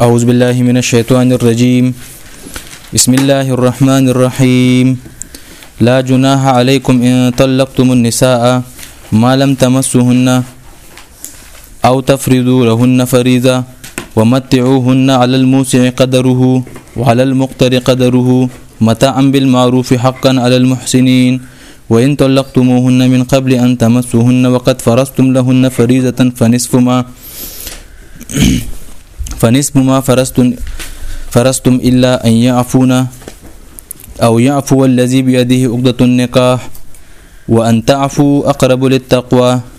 أعوذ بالله من الشيطان الرجيم بسم الله الرحمن الرحيم لا جناح عليكم إن طلقتم النساء ما لم تمسهن أو تفرضوا لهن فريضة ومتعوهن على الموسع قدره وعلى المقتر قدره متاعا بالمعروف حقا على المحسنين وإن طلقتموهن من قبل أن تمسوهن وقد فرستم لهن فريضة فنصف ما فنصف ما فرستم فرستم إلا أن يعفون أو يعفو الذي بيده عقدة النقاح وأن تعفوا أقرب للتقوى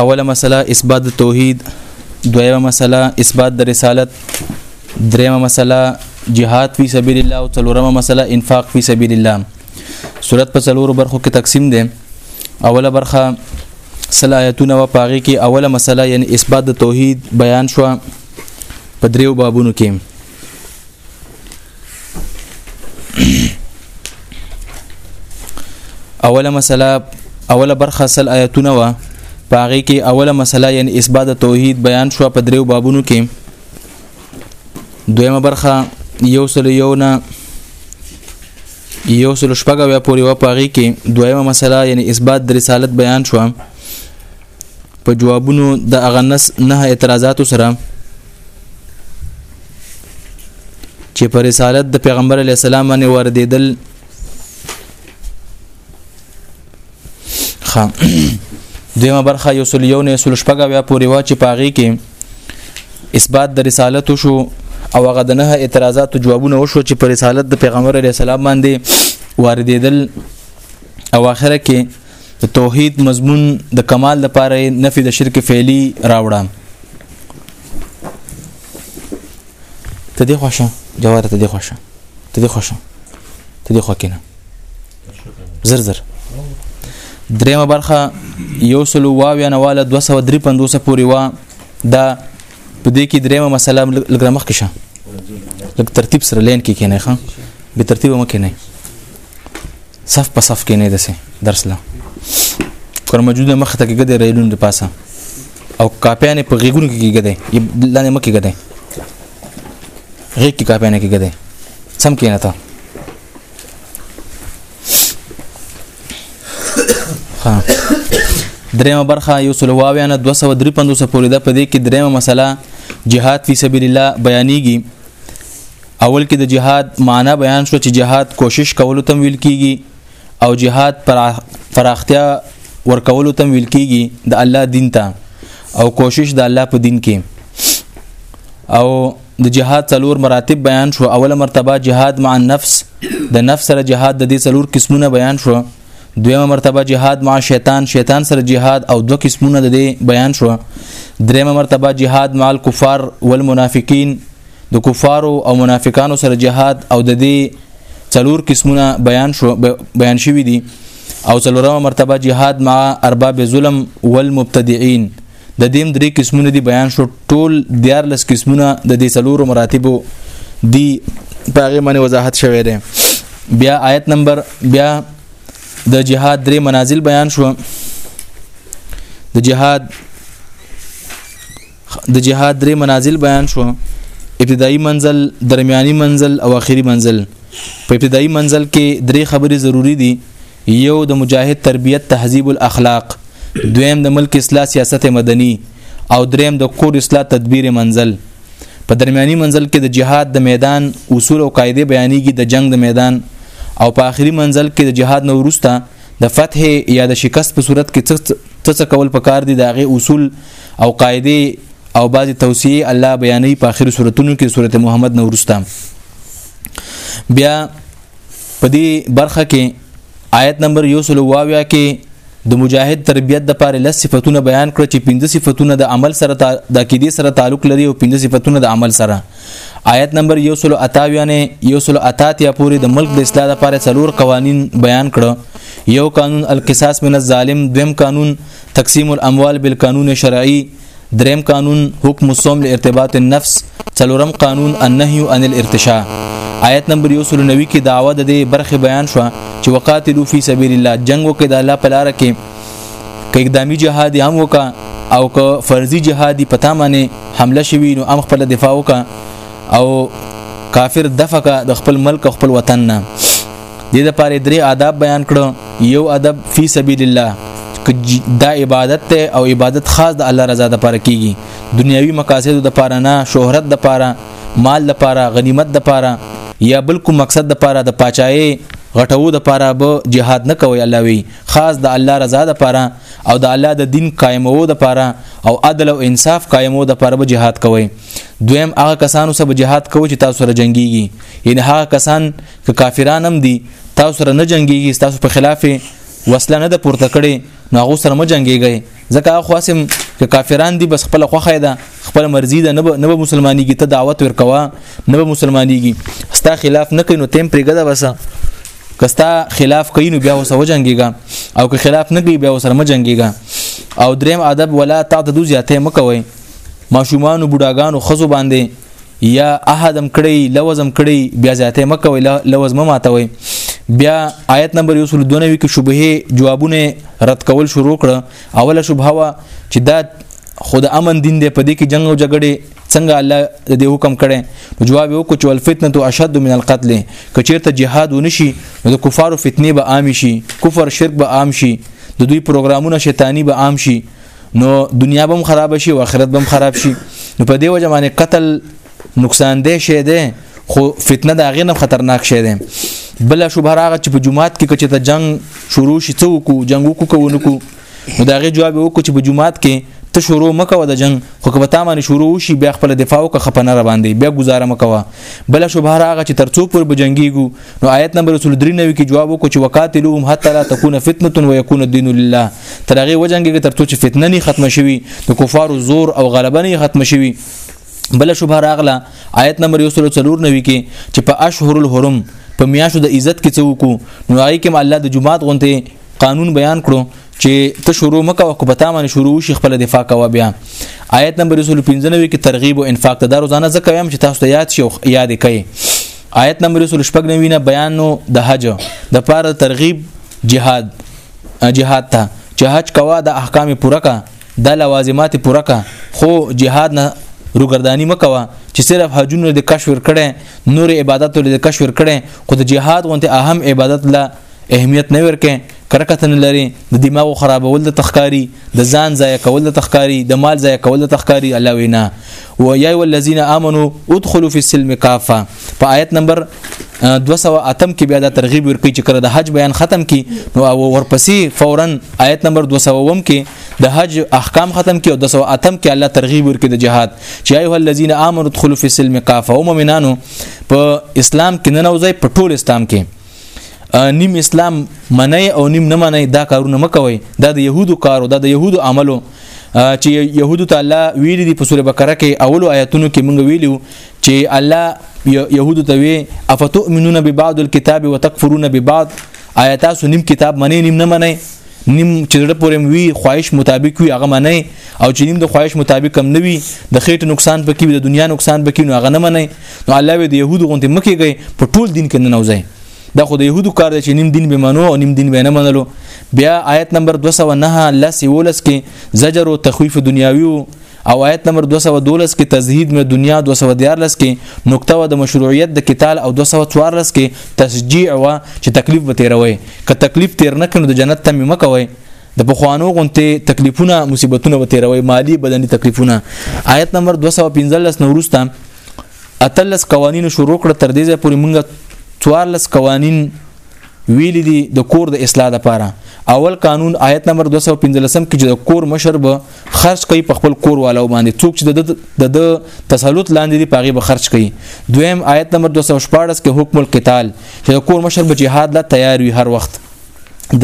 اوله مسله اثبات د توحید دویمه مسله اثبات د رسالت دریمه مسله جهاد فی سبیل الله او څلورمه مسله انفاق فی سبیل الله صورت په څلورو برخو کې تقسیم ده اوله برخه صلاحیتونه و پاغي کې اوله مسله یعنی اثبات د توحید بیان شو په دریو بابونو کې اوله مسله اوله برخه سل آیتونه وا پاغي کې اوله مسله یعنی اثبات توحید بیان شو په دریو بابونو کې دویمه برخه یو سل یو نه یو سل شپږه پورې و پاغي کې دویمه مسله یعنی اثبات د رسالت بیان شو په جوابونو د اغه نس نه اعتراضاتو سره چې پر رسالت د پیغمبر علی السلام باندې وردیدل خام دیمه برخه یو سل یو نه سل شپږه بیا پورې وا چې پاغي کې اثبات د رسالت شو او هغه د نه اعتراضات جوابونه وشو چې پر رسالت د پیغمبر علی السلام باندې واردېدل او اخره کې د توحید مضمون د کمال لپاره نفي د شرک فعلی راوړه ته دی خوښه جوار ته دی خوښه ته دی خوښه ته دی خوښینه زر زر دریمه برخه یو سلو واویا نواله 253 پورې وا دا په دې کې دریمه مسله لګرمخ کې شه لګ ترتیب سره لین کې کینې ښه به ترتیب مکه نه صف په صف کې نه دسه درس لا کور موجوده مخ ته کې ګده ریلون د پاسه او کاپیانه په غیګونو کې ګده لاندې مکه ګده غیګ کې کاپیانه کې ګده سم کې نه تا ها دریمه برخه یو سل واویانه 253 پورې ده په دې کې دریمه مسله جهاد فی سبیل الله بیانېږي اول کې د جهاد معنی بیان شو چې جهاد کوشش کولو تم ویل کیږي او جهاد پراختیا ورکولو تم ویل کیږي د الله دین ته او کوشش د الله په دین کې او د جهاد څلور مراتب بیان شو اوله مرتبه جهاد مع النفس د نفس سره جهاد د دې څلور قسمونه بیان شو دویمه مرتبه جهاد مع شیطان شیطان سره جهاد او دو قسمونه د بیان شو دریمه مرتبه جهاد مع الكفار والمنافقین د کفارو او منافقانو سره جهاد او د دې څلور قسمونه بیان شو بیان شوی دي او څلورمه مرتبه جهاد مع ارباب ظلم والمبتدعين د دیم درې قسمونه دي بیان شو ټول دیار لس قسمونه د دې سلورو مراتبو دی پاغه باندې وضاحت شوی دی بیا آیت نمبر بیا د جهاد درې منازل بیان شو د جهاد د جهاد درې منازل بیان شو ابتدایي منزل درمیاني منزل او آخري منزل په ابتدایي منزل کې درې خبرې ضروری دي یو د مجاهد تربیت تهذیب الاخلاق دویم د ملک اصلاح سیاست مدني او دریم د کور اصلاح تدبیر منزل په درمیاني منزل کې د جهاد د میدان اصول او قاعده بیانېږي د جنگ د میدان او په آخري منزل کې د جهاد نو وروسته د فتح یا د شکست په صورت کې څه څه کول پکار دي داغه اصول او قاعده او بعض توصیه الله بیانې په اخر سورتونو کې سورته محمد نورستا بیا په دې برخه کې آیت نمبر 122 کې د مجاهد تربیت د پاره لس صفاتونه بیان کړ چې پنځه صفاتونه د عمل سره د عقیده سره تعلق لري او پنځه صفاتونه د عمل سره آیت نمبر 180 نه 180 پورې د ملک د اصلاح لپاره څلور قوانین بیان کړه یو قانون القصاص من الظالم دویم قانون تقسیم الاموال بالقانون شرعي دریم قانون حکم الصوم لارتباط النفس څلورم قانون النهي عن الارتشاء آیت نمبر 190 کې داوا د دې برخه بیان شو چې وقاتلو فی سبیل الله جنگ وکړه د الله په لار کې که اقدامي جهاد هم وکا او که فرضي جهاد په تامنه حمله شوی نو ام خپل دفاع وکا او کافر دفقه د خپل ملک خپل وطن نه د دې لپاره درې آداب بیان کړو یو ادب فی سبیل الله دا عبادت ته او عبادت خاص د الله رضا لپاره کیږي دنیوي مقاصد لپاره نه شهرت لپاره مال لپاره غنیمت لپاره یا بل کوم مقصد لپاره د پاچای غټو لپاره به jihad نه کوي الله وی خاص د الله رضا د پاره او د الله د دین قائمو د پاره او عدل او انصاف قائمو د پاره به jihad کوي دویم هغه کسانو سره jihad کوي چې تاسو سره جنگيږي یعنی هغه کسان چې کافران هم دي تاسو سره نه جنگيږي تاسو په خلاف وسله نه د پورته کړي نو هغه سره مجنګيږي ځکه خواسم که کافران دي بس خپل خوخه ده خپل مرزي ده نه به مسلمانېږي ته دعوت ورکوا نه به مسلمانېږي ستا خلاف نه کینو تیم پرېګه بس کستا خلاف کینو بیا وسو جنگيګا او که خلاف نه کوي بیا وسره م جنگيګا او دریم ادب ولا تعتدو زیاته مکوي ماشومان او بډاګانو خزو باندې یا احدم کړی لوزم کړی بیا زیاته مکه وی لوز ما ماته وی بیا آیت نمبر 192 کې شوبه جوابونه رد کول شروع کړه اوله شوبه وا چې دا خود امن دین دی په دې کې جنگ او جګړه څنګه الله دې حکم کړي جواب یو کو چې الفتنه تو اشد من القتل کچیرته جهاد ونشي نو د کفارو فتنه به عام شي کفر شرک به عام شي د دوی پروګرامونه شیطانی به عام شي نو دنیا به خراب شي او آخرت به خراب شي نو په دې وجه باندې قتل نقصان دی شي دی خو فتنه دا غینه خطرناک شي دی بل شوبه راغه چې په جمعات کې کچې ته جنگ شروع شي څو کو جنگ وکړو کو نو کو دا غي جواب وکړو چې په جمعات کې ته شروع مکو د جنگ خو که پتا باندې شروع وشي بیا خپل دفاع وکړه خپنه را باندې بیا گزاره مکو بل شوبه راغه چې ترڅو پر بجنګيګو نو آیت نمبر 93 کې جواب وکړو چې وقاتلوهم حتا لا تكون فتنه ويكون الدين لله تر هغه وجنګي تر څو چې فتنه نه ختم شي د کفارو زور او غلبه نه ختم شي بل شوبه راغله آیت نمبر 149 کې چې په اشهر الحرم په میاشو د عزت کې څوک نو هغه کې الله د جمعات غونته قانون بیان کړو چې ته شروع مکه او په تا باندې شروع شي خپل دفاع کوه بیا آیت نمبر 195 کې ترغیب او انفاق ته دا روزانه زکه ویم چې تاسو ته یاد شي او یاد کړئ آیت نمبر 196 نه بیان د حج د پاره ترغیب جهاد جهاد ته چې حج کوا د احکام پوره کا د لوازمات پوره کا خو جهاد نه روګردانی مکوا چې صرف حجونه د کشف کړي نور عبادت له کشف کړي خو د جهاد غونته اهم عبادت له اهمیت نه ورکې کرکت نه لري د دماغ خرابول د تخکاری د ځان ضایع کول د تخکاری د مال ضایع کول د تخکاری الله وینا و یا ای الذین امنو ادخلوا فی السلم کافه په آیت نمبر 208 کې بیا د ترغیب ورکړي چې کړه د حج بیان ختم کی نو او ورپسې فورا آیت نمبر 200 کې د حج احکام ختم کی او 208 کې الله ترغیب ورکړي د جهاد چې ایه الذین آمنوا ادخلوا فی السلم کافه او مؤمنانو په اسلام کې نه نوځي په ټول اسلام کې نیم اسلام منی او نیم نه منی دا کارونه مکوي دا د يهودو کارو دا د يهودو عملو چې يهودو ته الله ویل دي په سوره بقره کې اولو آیاتونو کې مونږ ویلو چې الله يهودو ته وی افتؤمنون ببعض الكتاب وتكفرون ببعض آیات سو نیم کتاب منی نیم نه منی نیم چې زړه پورې وي خواهش مطابق وي هغه منئ او چې نیم د خواهش مطابق کم نه وي د خېټې نقصان پکې وي د دنیا نقصان پکې نو هغه نه منئ نو الله وی د يهودو غونډې مکه گئی په ټول دین کې نه نوځي دا خو د يهودو کار دی چې نیم دین به منو او نیم دین به نه منلو بیا آیت نمبر 209 لس ولس کې زجر او تخویف دنیاوی او آیت نمبر 212 کې تزهید من دنیا 214 کې نقطه و د مشروعیت د قتال او 214 کې تشجیع و چې تکلیف به تیروي که تکلیف تیر نه کړو د جنت تم مکوي د بخوانو غونته تکلیفونه مصیبتونه به تیروي مالی بدني تکلیفونه آیت نمبر 215 نورسته اتلس قوانین شروع کړ تر دې ځې پورې مونږ 14 قوانین ویل دي د کور د اصلاح لپاره اول قانون آیت نمبر 215 کې چې د کور مشر به خرج کوي په خپل کور والو باندې څوک چې د د تسلط لاندې دی پاغي به خرج کوي دویم آیت نمبر 214 کې حکم القتال چې د کور مشر به جهاد لا تیار وي هر وخت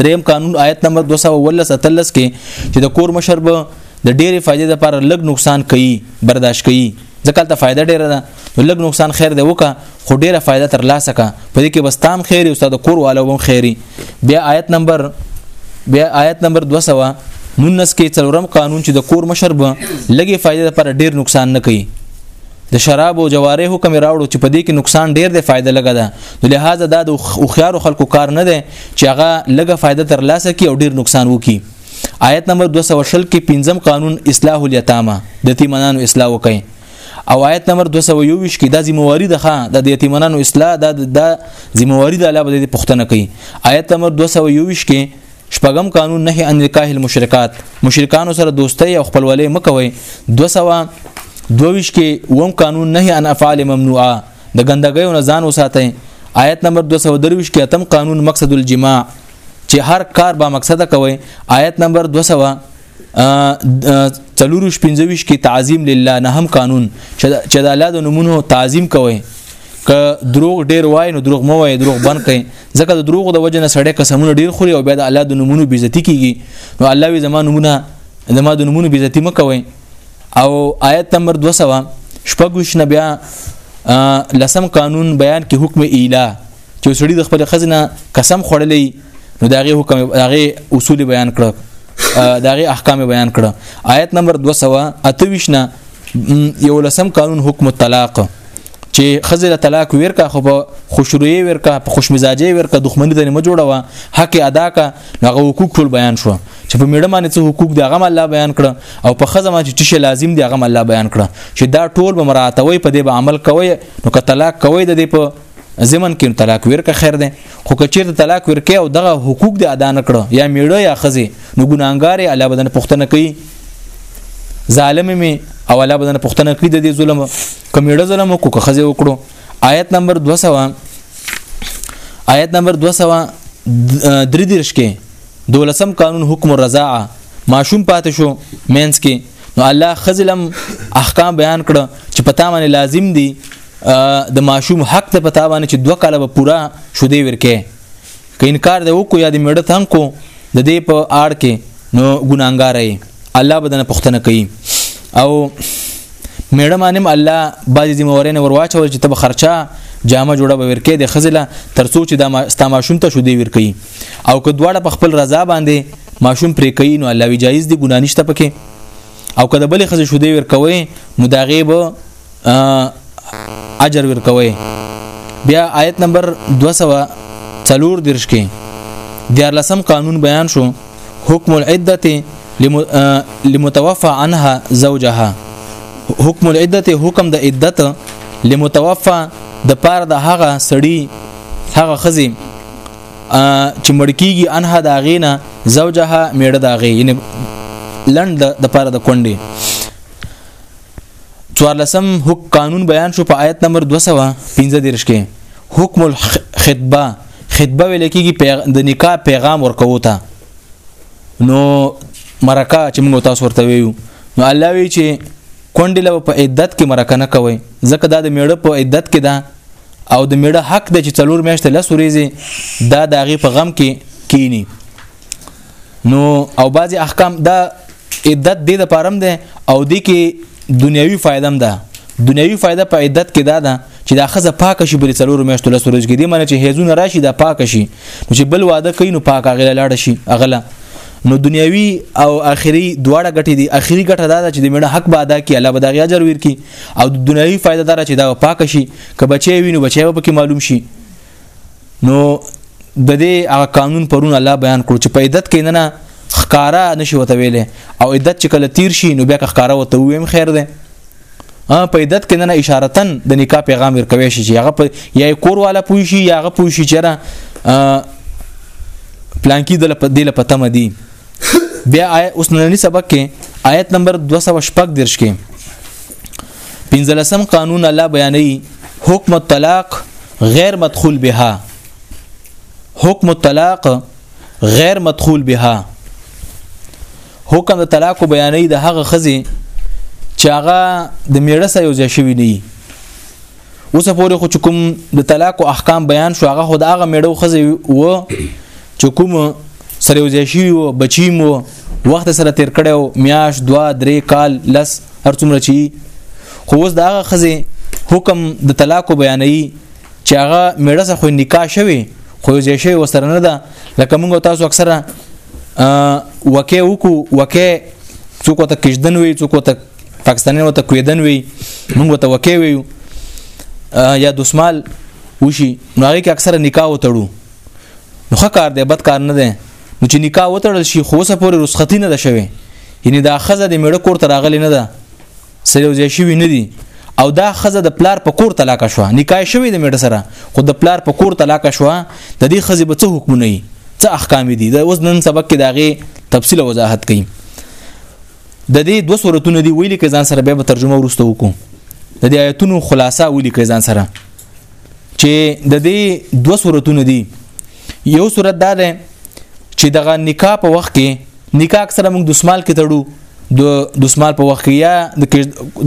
دریم قانون آیت نمبر 213 اتلس کې چې د کور مشر به د ډېرې فائدې لپاره لږ نقصان کوي برداشت کوي ځکه ته فائدہ ډیره ده نو لږ نقصان خیر دی وکا خو ډیره فائدہ تر لاسه کا په دې کې بس تام خیر او استاد کور والو هم خیری بیا آیت نمبر بیا آیت نمبر 200 نونس کې څلورم قانون چې د کور مشر به لګي فائدې لپاره ډیر نقصان نه کوي د شراب او جواره حکم راوړو چې په دې کې نقصان ډیر دی فائدہ لګا ده نو لہذا دا د خوخيار خلکو کار نه دی چې هغه لګه فائدہ تر لاسه کی او ډیر نقصان وکي آیت نمبر 220 کې پنځم قانون اصلاح الیتامه د یتیمانو اصلاح وکړي او آیت نمبر 221 کې دا ذمہواری ده خان د یتیمانو اصلاح دا د ذمہواری د الله بده پښتنه کوي آیت نمبر 221 کې شپږم قانون نه ان نکاح المشرکات مشرکانو سره دوستۍ او خپلولې مکوي 222 کې وم قانون نه ان افعال ممنوعه د ګندګۍ او ځان وساتئ آیت نمبر 223 کې اتم قانون مقصد الجماع چې هر کار با مقصد کوي آیت نمبر 200 تلورو شپنځويش کې تعظیم لله نه هم قانون چې د الله د نمونه تعظیم کوي که دروغ ډیر وای نو دروغ مو وای دروغ بند کړي ځکه د دروغ د وجه نه سړی قسمونه ډیر خوري او بیا د الله د نمونه بیزتی کیږي نو الله وی زمانه نمونه زمانه د نمونه بیزتی مکوي او آیت نمبر 200 شپږوش نه بیا لسم قانون بیان کې حکم اله چې سړي د خپل خزې نه قسم خوړلې نو داغه حکم داغه اصول بیان کړ داغه احکام بیان کړ آیت نمبر 228 نه یو لسم قانون حکم الطلاق چې خزل طلاق ورکا خو په خوشروي ورکا په خوشمزاجي ورکا دښمنی د نه جوړوا حق ادا کا هغه حقوق ټول بیان شو چې په میړه باندې څه حقوق د هغه الله بیان کړ او په خزه باندې چې څه لازم دی هغه الله بیان کړ چې دا ټول به مراتوي په دې به عمل کوي نو که طلاق کوي د دې په زمن کې طلاق ورکه خیر ده خو کچیر ته طلاق ورکه او دغه حقوق د ادا نه کړو یا میړه یا خزي نو ګناګار الله بدن پښتنه کوي ظالم می او الله بدن پښتنه کوي د دې ظلم کمیړه ظلم کو که خزي وکړو آیت نمبر 200 آیت نمبر 200 درې درش کې دولسم قانون حکم الرضاعه ماشوم پاتې شو مینس کې نو الله خزلم احکام بیان کړ چې پتا باندې لازم دي د ماشوم حق ته پتا باندې چې دوه کاله به پورا شوده ورکه که انکار دی وکړو یا د میړه تنګ کو د دې په آړ کې نو ګناګار یې الله بدنه پښتنه کوي او میړه مانم الله بعضی ذمہ وارینه ورواچول چې تب خرچه جامه جوړه به ورکې د خزله ترڅو چې دا استماشون ته شو دی ورکې او که دواړه په خپل رضا باندې ماشوم پرې کوي نو الله وی جایز دی ګنانشته پکې او کله بلې خزې شو دی ورکوي نو دا غیب اجر ورکوي بیا آیت نمبر 204 درش کې دیار لسم قانون بیان شو حکم العدته لمتوفى عنها زوجها حکم العدته حکم د عدت لمتوفى د پار د هغه سړی هغه خزي چې مړکیږي انها دا غینا زوجها میړه دا غی یعنی لند د پاره د کونډې څوارلسم حق قانون بیان شو په آیت نمبر 215 کې حکم الخطبه خطبه ویل کېږي پیغ... د نکاح پیغام ورکوو ته نو مرکه چې موږ تاسو ورته ویو نو الله وی چې کونډې له په عدت کې مرکه نه کوي ځکه دا د میړه په عدت کې ده او د میړه حق د چې څلور میاشتې لس ورځې دا د هغې په غم کې کینی نو او بعضی احکام دا عدت دې د پرم ده او دې کې دنیوي فائدہ هم ده دنیوي فائدہ په عدت کې دا ده چې دا خزه پاک شي بل څلور میاشتو لس ورځې کې دې معنی چې هیزونه راشي دا پاک شي نو چې بل واده کوي نو پاک غل لاړ شي اغله نو دنیوي او اخري دواړه ګټې دي اخري ګټه دا ده چې د میړه حق به ادا کړي الله به دا اجر ورکړي او د دنیوي فائدہ دا چې دا پاک شي که بچي وي نو بچي به پکې معلوم شي نو د دې هغه قانون پرون الله بیان کړو چې په عدت کې نه خکارا نشي وته ویلې او عدت چې کله تیر شي نو بیا که خکارا وته ویم خیر ده په عدت کې نه اشارتن د نکاح پیغام ورکوي شي چې هغه په یا کور والا پوي شي یا هغه پوي شي چې را پلانکی د دې لپاره تم دي بیا آیت اوس نننی سبق کې آیت نمبر 215 درش کې پنځلسم قانون الله بیانوي حکم الطلاق غیر مدخول بها حکم الطلاق غیر مدخول بها حکم د طلاق بیانې د هغه خزي چې هغه د میړه سره یو ځای شوی نه اوس پورې خو چې کوم د طلاق او احکام بیان شو هغه خو د هغه میړو خزه و چې کوم سره وځي شي و بچی مو وخت سره تیر کړو میاش دوا درې کال لس هر څومره چی خو اوس د هغه خزه حکم د طلاق بیانې چې هغه میړه سره خو نکاح شوی خو یې شی وسره نه ده لکه موږ تاسو اکثره وکه وکو وکه څوک ته کشدن وي څوک ته پاکستانیان وته کویدن وی موږ وته وکې ویو یا دسمال وشي نو هغه کې اکثره نکاح وتړو نو ښه کار دی بد کار نه دی نو چې نکاح وتړل شي خو سه پورې رسختی نه ده شوی یعنی دا خزه د میړه کور ته راغلی نه ده سره وځي شوی نه دی او دا خزه د پلار په کور طلاق شو نکاح شوی د میړه سره خو د پلار په کور طلاق شو د دې خزه به څه حکم نه څه احکام دي دا اوس نن سبق کې داغه تفصیل وضاحت کړي د دې دوه صورتونه دی ویلي کې ځان سره به ترجمه ورسته وکړو د دې آیتونو خلاصه ویلي کې ځان سره چې د دې دوه صورتونه دي یو صورت دا ده چې دغه نکاح په وخت کې نکاح اکثره موږ د سمال کې تړو د دسمال په وخت کې یا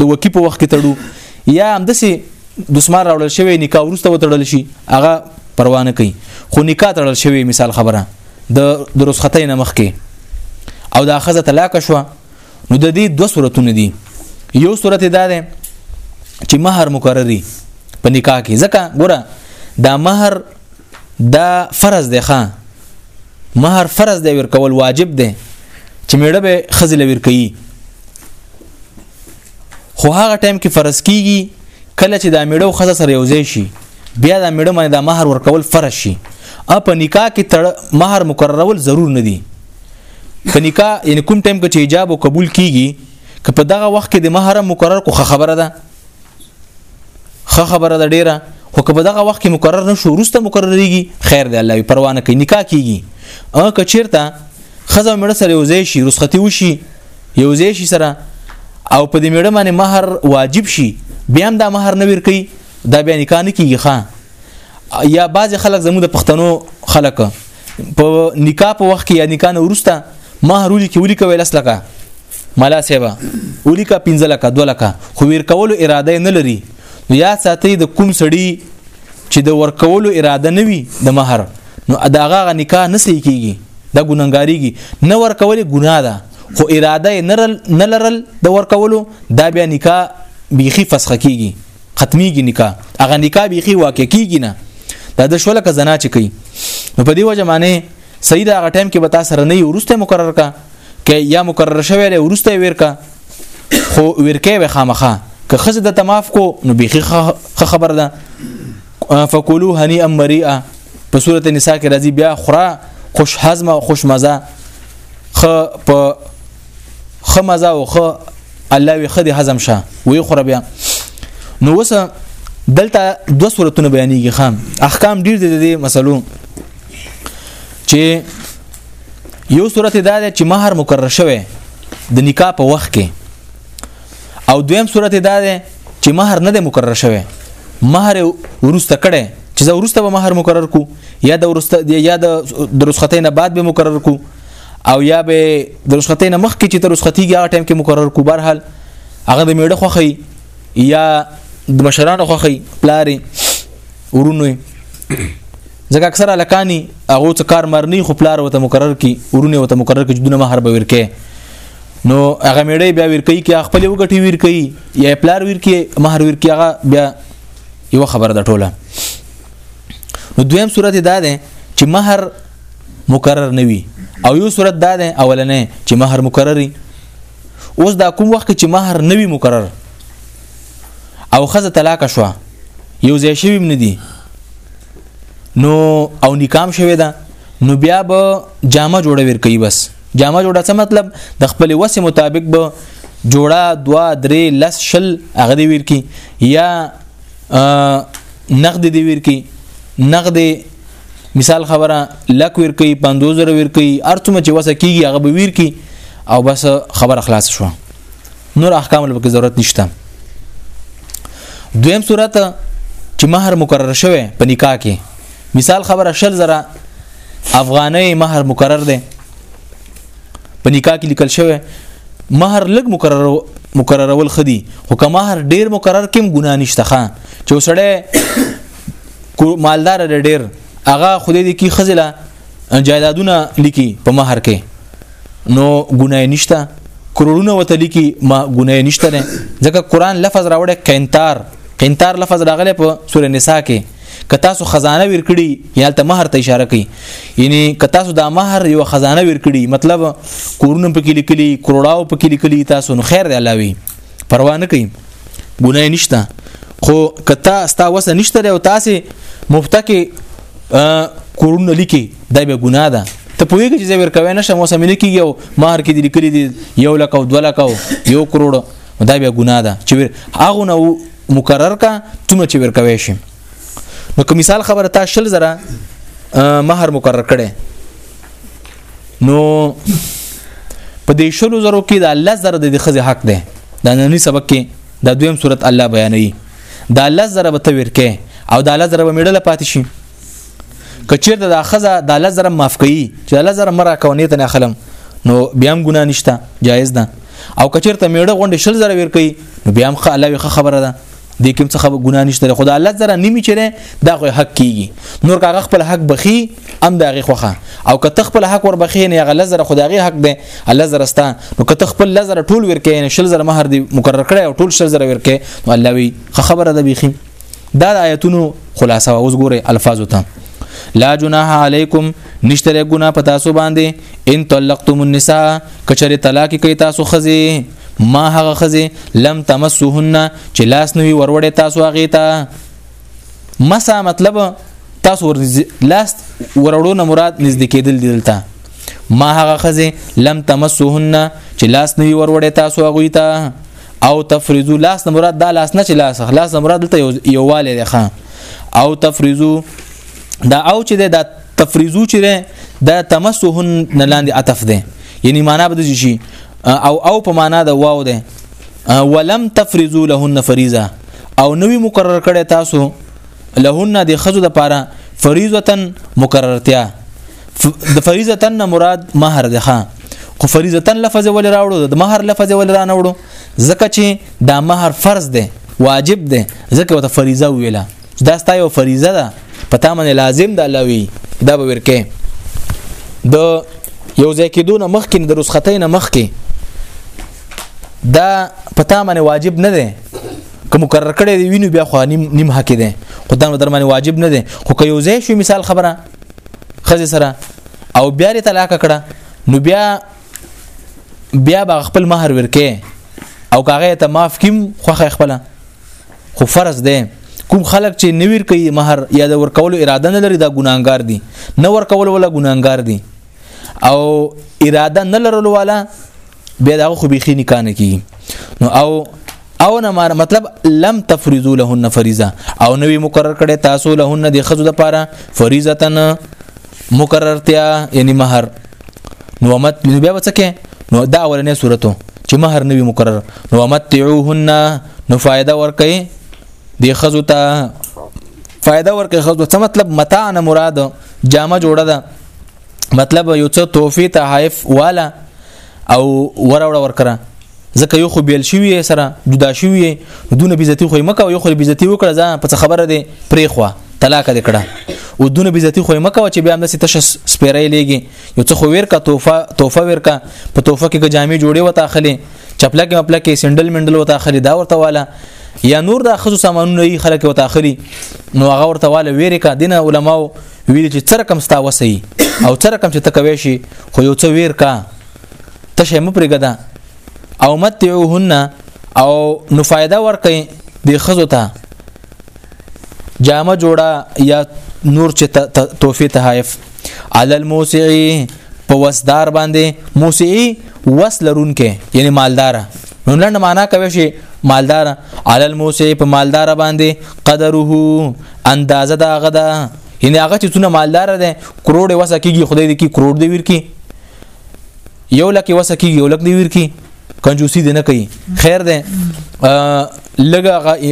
د وکی په وخت کې تړو یا همدسي دسمال راوړل شوی نکاح ورسته وتړل شي هغه پروا نه کوي خو نکاح تړل شوی مثال خبره د د رسختۍ نه مخکې او دا خزه طلاق شو نو د دې دوه صورتونه دي یو صورت دا ده چې مہر مقرري په نکاح کې ځکه ګوره دا مہر دا فرض دی ښا مہر فرض دی ورکول واجب دی چې میړه به خزل ورکړي خو هغه ټایم کې فرض کیږي کله چې دا میړو خزه سره یوځای شي بیا دا میړو باندې دا مہر ورکول فرض شي ا په نکاح کې تړ مہر مقررول ضرور نه دي په نکاح یعنی کوم ټایم کې چې ایجاب او قبول کیږي که په دغه وخت کې د مہر مقرر کو خبره ده خه خبره ده ډیره خو که په دغه وخت کې مقرر نه شو ورسته مقرریږي خیر دی الله پروانه کوي نکاح کیږي ا کچیرته خزه مړ سره وزې شي رسختی وشي یو ځای شي سره او په دې میړه باندې مہر واجب شي بیا هم دا مہر نه ورکي دا بیا نکاح نه کیږي ښا یا بعض خلک زموږ د پښتنو خلک په نکاح په وخت کې یا نکاح نه ورسته مہر ولي کې ولي کوي لس لکه ملا سیبا ولي کا 15 لکه 2 لکه خو ور کولو اراده نه لري نو یا ساتي د کوم سړی چې د ورکولو اراده نه وي د مہر نو دا هغه نکاح نه صحیح کیږي دا ګناګاریږي نه ورکول ګناه ده خو اراده نه لرل د ورکولو دا بیا نکاح بیخي فسخ کیږي ختميږي نکاح هغه نکاح بیخي واقع کیږي نه دا د شوله که زنا چې کوي نو په دې وجه معنی صحیح دا هغه ټایم کې به تاسو سره نه ورسته مقرر کا کې یا مقرر شوی لري ورسته ورکا خو ورکه به خامخه که خزه د تماف کو نو بیخي خبر ده فکلوا هنيئا مريئا په سوره نساء کې راځي بیا خورا خوش هضم او خوش مزه خ په خ مزه او خ الله وي خدي هضم شه وي خور بیا نو وسه دلته دو صورتونه بیانېږي خام احکام ډیر دي د دې مسلو چې یو صورت دا ده چې مہر مقرر شوی د نکاح په وخت کې او دویم صورت دا ده چې مہر نه دی مقرر شوی مہر ورسته کړي چې زه ورسته به مہر مقرر کو یا د ورسته یا د درسختې نه بعد به مقرر کو او یا به درسختې نه مخکې چې تر رسختيږي هغه ټایم کې مقرر کو بهر حال هغه د میړه خوخی یا د مشرانو خوخی پلاری ورونو ځکه اکثره لکانی هغه څه کار مرنی خو پلار وته مقرر کی ورونه وته مقرر کی جدونه مہر به ورکه نو هغه میړې بیا ورکی کی خپل وګټي ورکی یا پلار ویر کې مہر ویر کې هغه بیا یو خبره ده ټوله نو دویم صورت دا ده چې مہر مکرر نه وي او یو صورت دا ده اولنې چې مہر مکرري اوس دا کوم وخت چې مہر نه وي مکرر او خزه طلاق شو یو ځای شوی نه دي نو او نکام شوی ده نو بیا به جامه جوړوي کوي بس جامه جوړه څه مطلب د خپل وسه مطابق به جوړه دوا درې لس شل هغه دی ویر کی یا نقد دی ویر کی نقد مثال خبره لک ویر کی 50000 ویر کی ارتم چې وسه کیږي هغه به ویر کی او بس خبر خلاص شوه نور احکام له پکې ضرورت نشته دویم صورت چې مہر مقرر شوی په نکاح کې مثال خبره شل زره افغانۍ مہر مقرر دی په نکاح کې لیکل شوی مہر لګ مقرر مقررول خدي خو که مہر ډیر مقرر کم ګنا نشته ښا چې وسړی مالدار ډیر هغه خدای دې کی خزله جایدادونه لیکي په مہر کې نو ګناه نشته کرورونه وته لیکي ما ګناه نشته نه ځکه قران لفظ راوړی قینتار قینتار لفظ راغلی په سوره نساء کې که تاسو خزانه ورکړي یا ته مہر ته اشاره کوي یعنی که تاسو دا مہر یو خزانه ورکړي مطلب کورونه پکې لیکلي کروڑاو پکې لیکلي تاسو نو خیر دی الله وی پروا نه کوي ګناه نشته خو کته ستا وسه نشته او تاسو مفتکه کورونه لیکي دا به ګناه ده ته پوهیږي چې زه ورکوي نشم اوس مې نه کیږي او مہر کې دي لیکلي دي یو لک او دوه لک او یو کروڑ دا بیا ګناه ده چې هغه نو مقرر کا څومره چې ورکوي شي نو که مثال خبره تا شل زره مہر مقرر کړي نو په دې شلو زرو کې د الله زره د خزه حق ده دا نننی سبق کې دا دویم صورت الله بیانوي دا لز زره به ته ورکې او دا لز زره به میړه پاتې شي کچیر د اخزه د لز زره معاف کوي چې لز زره مرا کونی ته نه خلم نو بیا هم ګنا نشته جایز ده او کچیر ته میړه غونډه شل زره ورکې نو بیا هم الله خبره ده د کوم څه خبر ګنا نشته خدای الله زره نیمه چره دا خو حق کیږي نور کاغه خپل حق بخي ام د هغه خوخه او که ته خپل حق وربخې نه هغه لزر خدایي حق دی الله زرستا نو که ته خپل لزر ټول ورکې نه شل زر مہر دی مقرر کړي او ټول شل زر ورکې نو الله وی خبره ده بيخي دا د آیتونو خلاصه اوس ګوره الفاظ ته لا جناح علیکم نشتره ګنا په تاسو باندې ان طلقتم النساء کچره طلاق کوي تاسو خزي ما هغه خزي لم تمسوهن چې لاس نوي وروړې تاسو هغه ته مسا مطلب تاسو ور لاس ورړو نه مراد نږدې کېدل دلته ما هغه خزه لم تمسوهن چې لاس نه ور وړې تاسو هغه ته او تفریزو لاس نه مراد دا لاس نه چې لاس خلاص نه مراد دلته یوواله ده خان او تفریزو دا او چې دا تفریزو چې دا تمسوهن نه لاندې عطف ده یعنی معنا به شي او او په معنا د واو ده ولم تفرضوا لهن فریضه او نوی مقرر کړی تاسو لهن د خزو د پاره فریضه مقررتیا د فریضه نه مراد مہر ده خو فریضه لفظ ول راوړو د مہر لفظ ول را نوړو ځکه چې دا مہر فرض ده واجب ده ځکه وته فریضه ویله دا ستا یو فریضه ده پتا من لازم ده لوي دا به ورکه د یو ځای کېدو نه مخکې د رسختۍ نه مخکې دا پتا باندې واجب نه دی که مقرر کړی دی وینو بیا خو نیم نیم حق دی خو دا در باندې واجب نه دی خو که یو ځای شو مثال خبره خزه سره او بیا لري طلاق کړه نو بیا بیا به خپل مہر ورکه او کاغه ته معاف کیم خو خپل خو فرض دی کوم خلک چې نویر کوي مہر یا د ورکولو اراده نه لري دا ګناګار دي نه ورکول ولا ګناګار دي او اراده نه لرلو والا بیا دا خو بيخي نکاح نه کیږي نو او او نه مار مطلب لم تفرضوا لهن فریضه او نوې مقرر کړي تاسو لهن د خزو د پاره فریضتن مقررتیا یعنی مہر نو مت بیا وڅکه نو دا اولنې صورتو چې مہر نوې مقرر نو متعوهن نو فائدہ ورکړي د خزو ته فائدہ ورکړي خزو څه مطلب متاع نه مراد جامه جوړه ده مطلب یو څه توفی تحائف والا او وروړه ورکره ځکه یو خو بیل شوی سره جدا شوی دونه بیزتی خو مکه یو خو بیزتی وکړه ځا په خبره دی پرې خو طلاق دې کړه او دونه بیزتی خو مکه چې بیا هم دسه تش سپیرې لګي یو څه خو ورکا توفه توفه ورکا په توفه کې جامې جوړې وته اخلي چپلکه مپلکه سندل منډل وته اخلي دا ورته والا یا نور د خصو سامانونه خلک وته اخلي نو هغه ورته والا ویریکا دینه علماو ویل چې څر کم ستا وسه او څر کم چې تکوي شي خو یو څو ویر کا تشه مپرګدا او متعوهن او نو فائدہ ورکې د خزو ته جامه جوړه یا نور چې توفی تحائف علی الموسعی په وسدار باندې موسعی وس لرونکې یعنی مالدار نو لنډ معنا کوي شي مالدار علی الموسع په مالدار باندې قدره اندازه دا هغه ده یعنی هغه چې څونه مالدار دی کروڑ وسه کیږي خدای دې کی کروڑ دی ورکی یو لکه وسه کیږي یو لکه دی ورکی کنجوسی دی نه کوي خیر دی لګه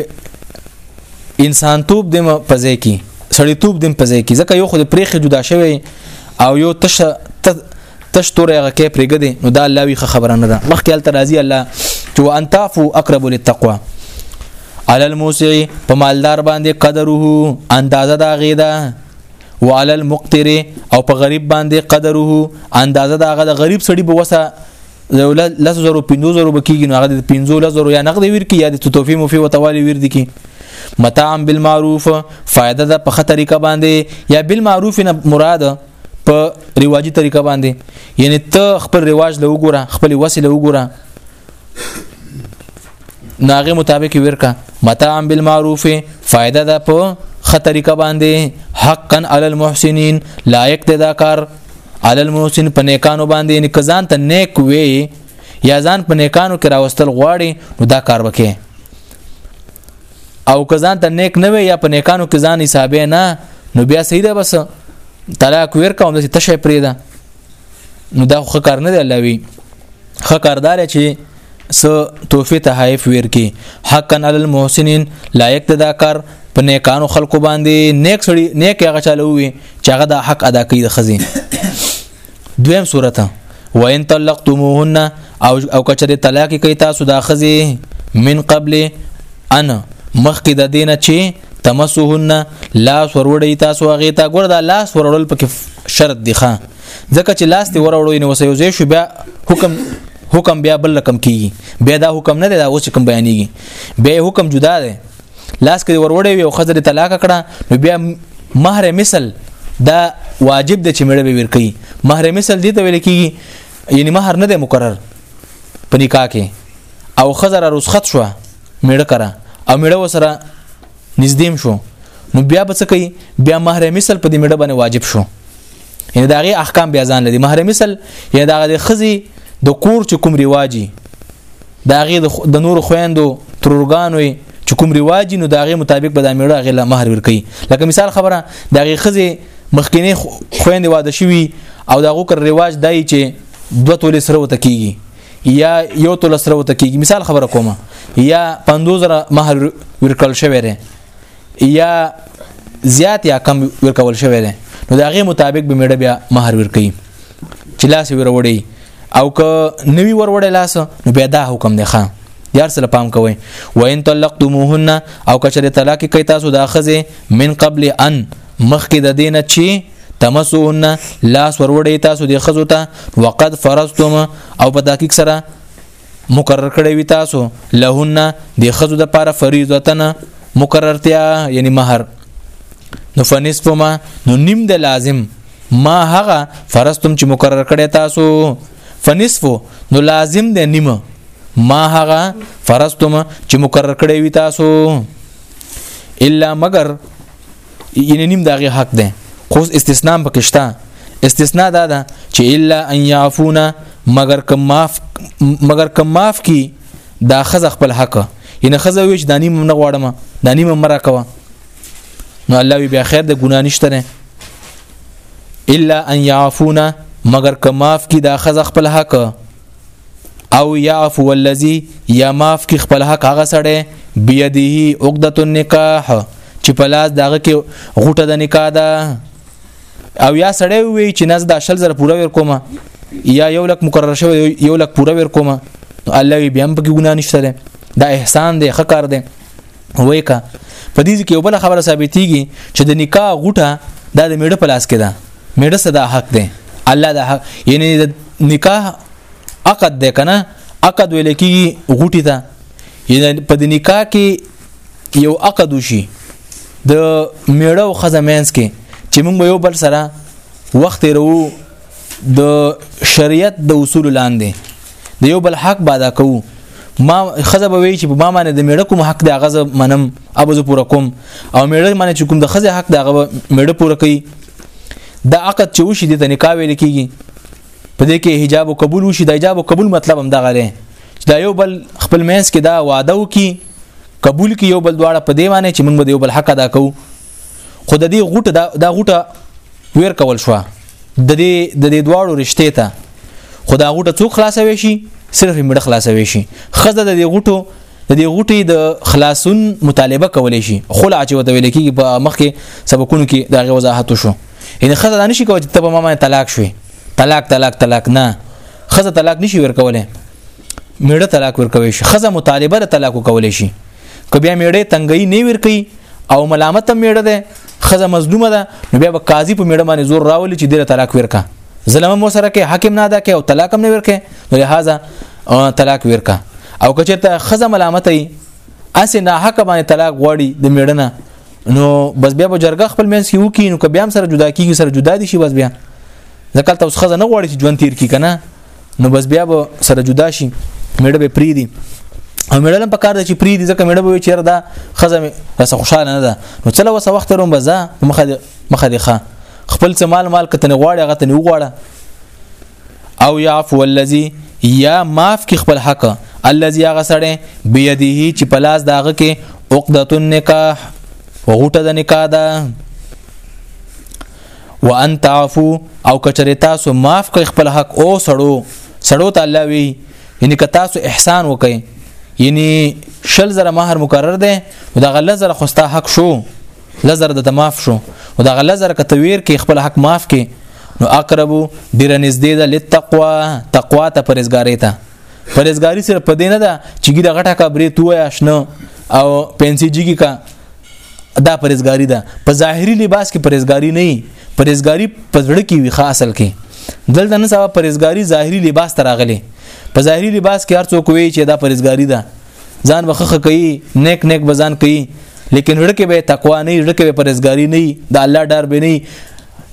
انسان توپ دم پځې کی سړی توپ دم پځې کی ځکه یو خو د پرېخه جدا شوی او یو تش تش تور هغه کې پرېګ دی نو دا الله وی خبره نه ده مخکې ال ترازی الله چې انتافو اقرب للتقوا علی الموسع په مالدار باندې قدره اندازه دا غیدا وعلى المقتر او په غریب باندې قدره اندازه دا غد غریب سړي به وسه یو لس زرو پنځو زرو بکیږي نو هغه د پنځو لس زرو یا نقد ورکی یا د توفی مفی وتوالی ور دي کی متاعم بالمعروف فائدہ ده په خطرې کا باندې یا بالمعروف نه مراد په رواجی طریقه باندې یعنی ته خپل رواج له وګوره خپل وسیله وګوره ناغه مطابق ورکا متاع بالمعروف فائدہ ده په خطرېکه باندې حقا علی المحسنین لایق ده دا کار علی المحسن په نیکانو باندې یعنی کزان ته نیک وي یا ځان په نیکانو کې راوستل غواړي نو دا کار وکړي او کزان ته نیک نه وي یا په نیکانو کې ځان حسابې نه نو بیا صحیح ده بس طلاق ورکوم د تشه پرې ده نو دا خو کار نه دی الله وی خکاردار چې س توفی تحائف ورکی حقا علی المحسنین لایق د دا کار په نیکانو خلکو باندې نیک سړي نیک هغه چاله وي چې هغه د حق ادا کوي د خزي دویم سورته وان طلقتموهن او او کچره طلاق کوي تاسو د خزي من قبل ان مخکې د دینه چې تمسوهن لا سروړی تاسو هغه ته ګور دا لا سروړل پکې شرط دی ښا ځکه چې لاس دی وروړو نو وسه یو ځای شو بیا حکم حکم بیا بل رقم کیږي بیا دا حکم نه دی دا اوس کوم بیانېږي بیا حکم جدا دی لاس کې وروړې وي او خزر طلاق کړه نو بیا مہر مثل دا واجب دی چې مړ به ورکي مہر مثل دی ته ویل کیږي یعنی مہر نه دی مقرر په نکاح کې او خزر رسخت شو مړ کړه او مړ وسره نږدې شو نو بیا به څه کوي بیا مہر مثل په دې میډه باندې واجب شو یعنی دا غي احکام بیا ځان لري مہر مثل یا دا غي خزي د کور چې کوم ریواجی دا غي د نور خويندو ترورګانو چې کوم ریواجی نو دا غي مطابق به دا میړه غي له مہر ور کوي لکه مثال خبره دا غي خزي مخکینه خويندې واده شوي او دا غو کر ریواج دای چې دوه تولې سره وته کیږي یا یو تل سره وته کیږي مثال خبره کوم یا 50000 مہر ورکل شوی دی یا زیات یا کم ورکول شوی دی نو دا غي مطابق به میړه بیا مہر ورکي چې لاس وروړي او که نوی وروړي لاس نو بیا دا حکم دی خان یار سره پام کوئ و ان طلقتموهن او کچره طلاق کوي تاسو دا خزه من قبل ان مخکې د دینه چې تمسوهن لاس وروړې تاسو د خزو ته وقد فرضتم او په تحقیق سره مقرر کړی وی تاسو لهن د خزو د پاره فریضتن مقررتیا یعنی مہر نو فنصف ما نو نیم د لازم ما هغه فرضتم چې مقرر کړی تاسو فنصف نو لازم د نیم ما هغه فرضتم چې مقرر کړی وی تاسو الا مگر یعنی نیم داغه حق ده خو استثناء پکشتا استثناء دا ده چې الا ان يعفونا مگر کم معاف مگر کم معاف کی دا خزه خپل حق ینه خزه ویش دانی مونږ غواړم دانی مونږ مرا کوه نو الله وی بیا خیر د ګنا نشته نه الا ان يعفونا مگر کماف کی دا خزه خپل حق او يعفو الذي یا معاف کی خپل حق هغه سړی بيدیه عقده النکاح چې په لاس دغه کې غوټه د نکاح ده او یا سړی وی چې نز د شل زر پوره ور کومه یا یو لک مقرر شوی یو لک پوره ور کومه الله وی بیا هم په ګناه نشته ده دا احسان دی خکار دی وای کا په دې کې یو بل خبره ثابتېږي چې د نکاح غوټه د میړه په لاس کې ده میړه صدا حق دی الله دا حق یعنی د نکاح عقد دی کنه عقد ویل کی غوټی ته یعنی په د نکاح کې یو عقد وشي د میړه او خزه مینس کې چې موږ یو بل سره وخت ورو د شریعت د اصول لاندې د یو بل حق به ادا کوو ما خزه به وی چې په ما باندې د میړه کوم حق دی هغه زه منم ابو زه پوره کوم او میړه باندې چې کوم د خزه حق دی هغه میړه پوره کوي دا عقد چې وشي د نکاح ویل کیږي په دې کې حجاب او قبول وشي د حجاب او قبول مطلب هم دغه لري دا یو بل خپل مینس کې دا وعده وکي قبول کې یو بل دواړه په دی باندې چې موږ به یو بل حق ادا کوو خود دې غوټه دا غوټه ویر کول شو د دې د دې دواړو رشته ته خدا غوټه څوک خلاصوي شي صرف مړه خلاصوي شي خزه د دې غوټو د دې غوټي د خلاصون مطالبه کولای شي خلع چې وته ویل کېږي په مخ کې سبقونو کې دا غو وضاحت شو ان خزه نه شي کوي چې تب ما طلاق شوي طلاق طلاق طلاق نه خزه طلاق نشي ورکولای میړه طلاق ورکوي شي خزه مطالبه د طلاق کولای شي که بیا میړه تنګي نه ورکي او ملامت میړه ده خزه مظلومه ده نو بیا به قاضي په میړه باندې زور راولي چې دله طلاق ورکا ظلم مو سره کې حاکم نه ادا کې او طلاق هم نه ورکې نو لہذا طلاق ورکا او که چېرته خزه ملامت ای اسې نه حق باندې طلاق غواړي د میړه نه نو بس بیا به جرګه خپل منځ کې وکي نو که بیا هم سره جدا کیږي سره جدا دي شي بس بیا ځکه تاسو خزه نه غواړي چې ژوند تیر کی کنه نو بس بیا به سره جدا شي میړه به پری دي او میړه لم پکار دي چې پری دي ځکه میړه به چیر دا خزم رس خوشاله نه ده نو چله وسه وخت روم بزا مخه مخه دي ښه خپل څه مال مال کتنه غواړي هغه تنه وغواړه او يعفو الذي یا معاف کی خپل حق الذي هغه سره بيدیه چې پلاس داغه کې عقدۃ النکاح وغټه د نکاح ده وان تعفو او کچری تاسو معاف کړئ خپل حق او سړو سړو ته الله وی یعنی که تاسو احسان وکئ یعنی شل زره مہر مقرر دی او دا غل زره خوستا حق شو لزر د معاف شو او دا غل زره کتویر کې خپل حق معاف کې نو اقربو ډیر نږدې ده لتقوا تقوا ته پرېزګاری ته پرېزګاری سره پدې نه ده چې ګیره غټه کا برې توه شنه او پنسي جګی کا دا پرېزګاری ده په ظاهري لباس کې پرېزګاری نه وي پرېزګاری په زړه کې وي خاص اصل کې دلته نه سبا پرېزګاری ظاهري لباس ته راغلي په ظاهري لباس کې هر څوک وي چې دا پرېزګاری ده ځان بخخه کوي نیک نیک بزان کوي لیکن زړه کې به تقوا نه زړه کې به پرېزګاری نه د الله ډار به نه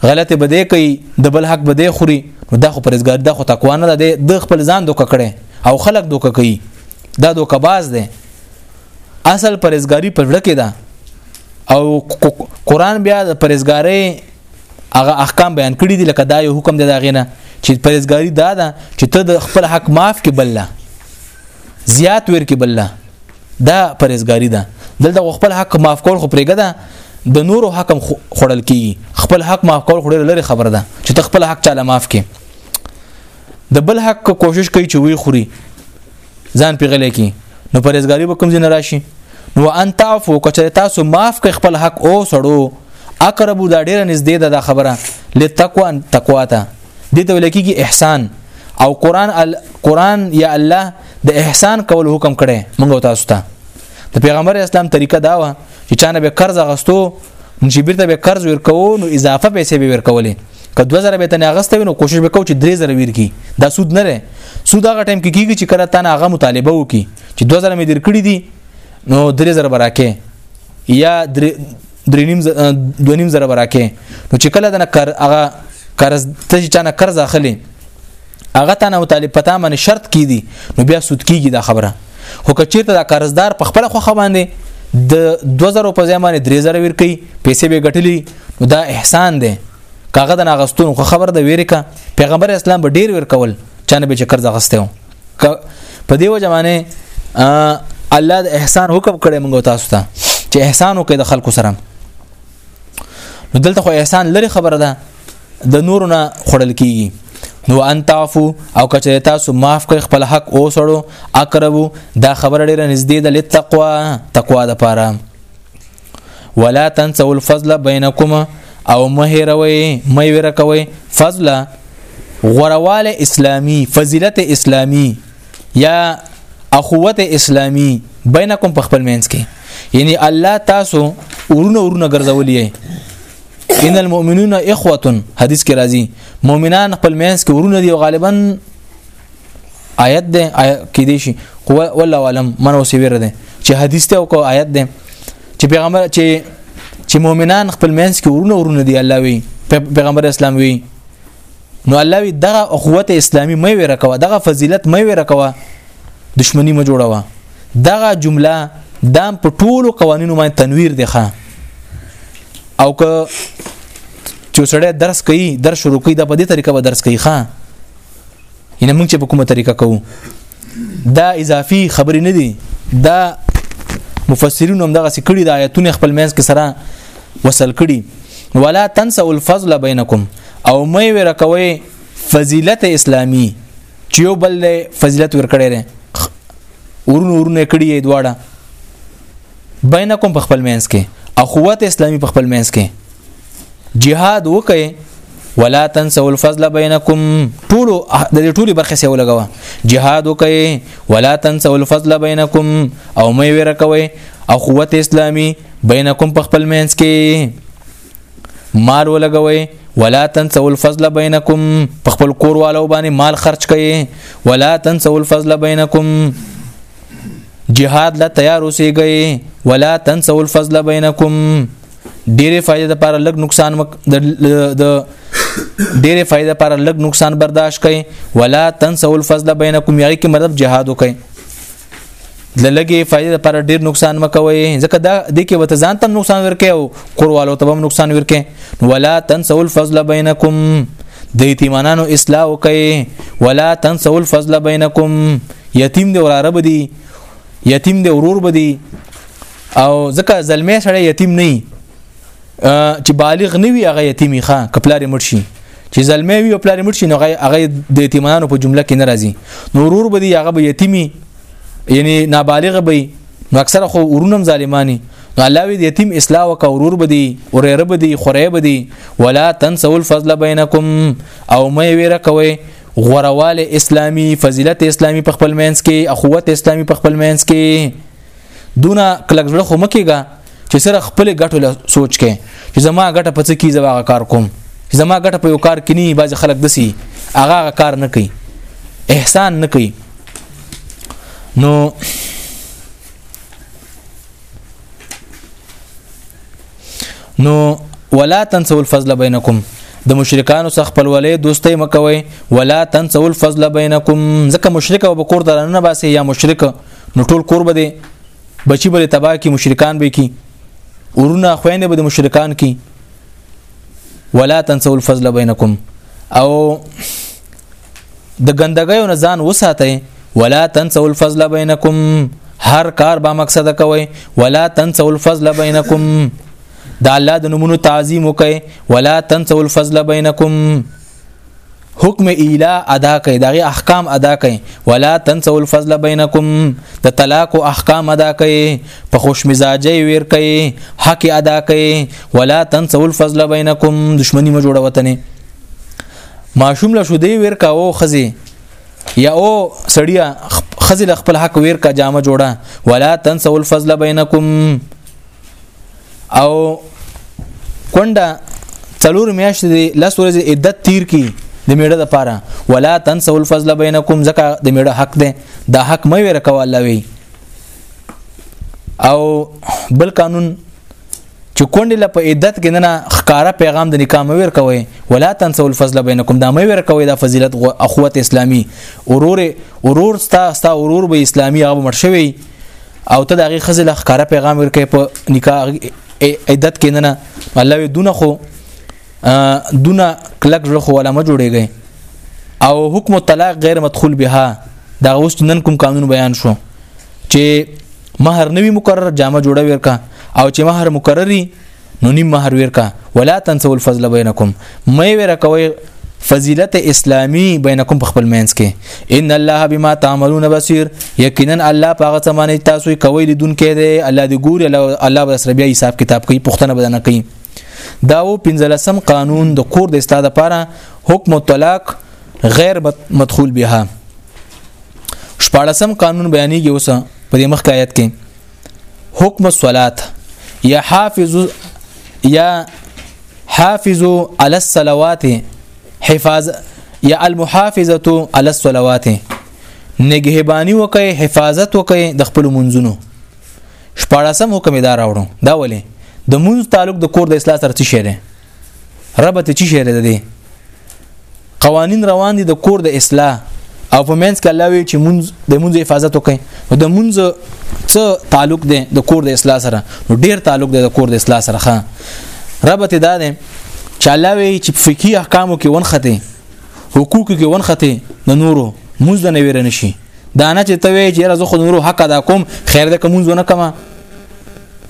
غلطه بده کوي د بل حق بده خوري نو دا خو پرېزګاری دا خو تقوا نه ده د خپل ځان دوک کړي او خلک دوک کوي دا دوکباز ده اصل پرېزګاری په زړه کې ده او قران بیا د پرېزګاری هغه احکام بیان کړی دي لکه دا یو حکم دی دا غینه چې پرېزګاری دا ده چې ته د خپل حق معاف کې بل زیات ور کې بل دا پرېزګاری ده دلته خپل حق معاف کول خو پرېګه ده د نورو حق خړل کی خپل حق معاف کول خړل لري خبر ده چې ته خپل حق چاله معاف کې د بل حق کوشش کوي چې وی خوري ځان پیغلې کی نو پرېزګاری به کوم ځای راشي نو ان تعفو کچره تاسو معاف کړئ خپل حق او سړو اقربو دا ډیره نږدې ده دا خبره لتقوا تقوا ته دې ته لکېږي احسان او قران ال... قران یا الله د احسان کول حکم کړي موږ تاسو ته د پیغمبر اسلام طریقه دا و چې چانه به قرض غستو نو چې بیرته به قرض ورکوو نو اضافه پیسې به ورکولې که 2000 به تنه اغسته وینو کوشش وکاو چې 3000 ویر کی دا سود نه لري سود هغه ټایم کې کیږي چې کله تنه هغه مطالبه وکي چې 2000 مې در کړی دي نو 3000 براکه یا درینیم دونیم زره براکه نو چې کله دنه کار هغه قرض ته چې چانه قرض اخلي هغه تنه مطالب پتا من شرط کی دي نو بیا سود کیږي دا خبره خو کچیرته دا قرضدار په خپل خو باندې د 2000 په ځای باندې 3000 ور کوي پیسې به ګټلي نو دا احسان دی کاغه د ناغستون خو خبر د ویری کا پیغمبر اسلام به ډیر ور کول چانه به چې قرض غستیو په دیو زمانه الله د احسان حکم کړی موږ تاسو ته چې احسان وکړي د خلکو سره نو دلته خو احسان لري خبره ده د نورو نه خړل کیږي نو ان تعفو او کچې تاسو معاف کړئ خپل حق او سړو اقربو دا خبره ډیره نږدې ده لتقوا تقوا د پاره ولا تنسوا الفضل بينكم او مهروي مې ورکوي فضل غورواله اسلامی فضیلت اسلامی یا اخوت اسلامی بینکم په خپل مینس کې یعنی الله تاسو ورونه ورونه ګرځولې ان المؤمنون اخوه حدیث کې راځي مؤمنان خپل مینس کې ورونه دي غالبا آیت ده کې دي شي والله علم من اوسې ویره ده چې حدیث ته او کو آیت ده چې پیغمبر چې چې مؤمنان خپل مینس کې ورونه ورونه دي الله وی پیغمبر اسلام وی نو الله وی دغه اخوت اسلامی مې ویره کوه دغه فضیلت مې ویره کوه دشمنی مې جوړوه دغه جمله دام په ټولو قوانینو باندې تنویر دی ښه او که چې سړی درس کوي درس شروع کوي د په دې طریقه به درس کوي ښه ان موږ چې په کومه طریقه کوو دا اضافي خبرې نه دي دا مفسرین هم دغه سکړي د آیتونه خپل مینس کې سره وصل کړي ولا تنسوا الفضل بینکم او مې ور کوي فضیلت اسلامی چې یو بل فضیلت ور کړی دی ورونه ورونه کړی یې دواړه بینکم په خپل مینس کې اخوت اسلامی په خپل مینس کې جهاد وکي ولا تنسوا الفضل بينكم ټول د دې ټولي برخه سه ولګوا جهاد وکي ولا تنسوا الفضل بينكم او مې وره کوي او قوت اسلامي بينكم په خپل مینس کې مال ولګوي ولا تنسوا الفضل بينكم په خپل کور والو باندې مال خرج کړي ولا تنسوا الفضل بينكم جهاد لا تیار اوسېږئ ولا تنسوا الفضل بينكم ډېرې فائدې لپاره لږ نقصان مک د ډېرې فائدې لپاره لږ نقصان برداشت کړئ ولا تنسوا الفضل بینکم یعنی کې مطلب جهاد وکړئ د لګي فائدې لپاره ډېر نقصان مکوي ځکه دا د کې وته ځان تم نقصان ورکې او کوروالو ته هم نقصان ورکې ولا تنسوا الفضل بینکم د یتیمانو اصلاح وکړي ولا تنسوا الفضل بینکم یتیم دی وراره بدی یتیم دی ورور بدی او ځکه زلمی سړی یتیم نه چې بالغ نه وي هغه یتیمی ښا کپلار مړ شي چې زلمی وي او پلار مړ شي نو هغه د یتیمانو په جمله کې نه راځي نو ورور به دی هغه به یتیمی یعنی نابالغ به نو اکثره خو ورونم ظالمانی نو الله وی د یتیم اصلاح وک ورور به دی اورېره به دی خورې به دی ولا تنسوا الفضل بینکم او مې ویره کوي غورواله اسلامی فضیلت اسلامی په خپل مینس کې اخوت اسلامی په خپل مینس کې دونه کلک زړه خو مکیږه چې سره خپل ګټو له سوچ کې چې زما ګټه پڅ کی زما کار کوم زما ګټه په یو کار کې نه باز خلک دسی هغه کار نه کوي احسان نه کوي نو نو ولا تنسوا الفضل بينكم د مشرکانو څخه خپلولې دوستۍ مکوي ولا تنسوا الفضل بينكم ځکه مشرک او بکور درنه باسي یا مشرک نو ټول کور به دی بچی بل تبا کی مشرکان به کی ورونه خوینه به د مشرکان کی ولا تنسوا الفضل بینکم او د ګندګیو نه ځان وساتئ ولا تنسوا الفضل بینکم هر کار با مقصد کوي ولا تنسوا الفضل بینکم دا الله د نمونو تعظیم وکي ولا تنسوا الفضل بینکم حکم اله ادا کړي دغه احکام ادا کړي ولا تنسوا الفضل بینکم د طلاق او احکام ادا کړي په خوش مزاجي ویر کړي حق ادا کړي ولا تنسوا الفضل بینکم دشمنی مو جوړه وطن ماشوم له شو دی ویر کاو خزي یا او سړیا خزل خپل حق ویر کا جامه جوړه ولا تنسوا الفضل بینکم او کونډه څلور میاشتې دی لس ورځې عدت تیر کی د میړه د پاره ولا تنسوا الفضل بینکم زکه د میړه حق ده دا حق مې ور کوه الله وی او بل قانون چې کونډه له په عدت کې نه خکاره پیغام د نکاح مې ور کوي ولا تنسوا الفضل بینکم دا مې ور کوي دا فضیلت اخوت اسلامی اورور اورور ستا ستا اورور به اسلامی هغه مرشوي او ته د هغې ښځې له ښکاره پیغام ورکوې په نکاح عدت کې نه نه الله وی دونه خو دونه کلک زړه خو ولا ما جوړېږي او حکم الطلاق غیر مدخول بها دا اوس نن کوم قانون بیان شو چې مہر نوی مقرر جامه جوړه ورکا او چې مہر مقرري نو نیم مہر ورکا ولا تنسوا الفضل بینکم مې ور کوي فضیلت اسلامی بینکم په خپل مینس کې ان الله بما تعملون بصیر یقینا الله په هغه څه باندې تاسو کوي لیدون کې دی الله دې ګوري الله به سره بیا حساب کتاب کوي پښتنه بدنه کوي دا و پنځلسم قانون د کور د استاد لپاره حکم الطلاق غیر مدخول بها شپاړسم قانون بیانېږي اوس په دې مخکې آیت کې حکم الصلات یا حافظ یا حافظ علی الصلوات حفاظ یا المحافظه علی الصلوات نگهبانی وکي حفاظت وکي د خپل منځونو شپارسم حکم دا راوړو دا ولې د منځ تعلق د کور د اصلاح سره څه شي ربط چی شی ده دی قوانین روان دي د کور د اصلاح او په منځ کې الله وی چې مونږ د مونږ حفاظت وکړي او د مونږ څه تعلق دی د کور د اصلاح سره نو ډیر تعلق دی د کور د اصلاح سره ښه ربط دا دی چې الله وی چې فقهي احکامو کې ونخته حقوق کې ونخته د نورو مونږ نه ویره نشي دا نه چې ته وی چې راز خو نورو حق ادا کوم خیر ده کوم زونه کما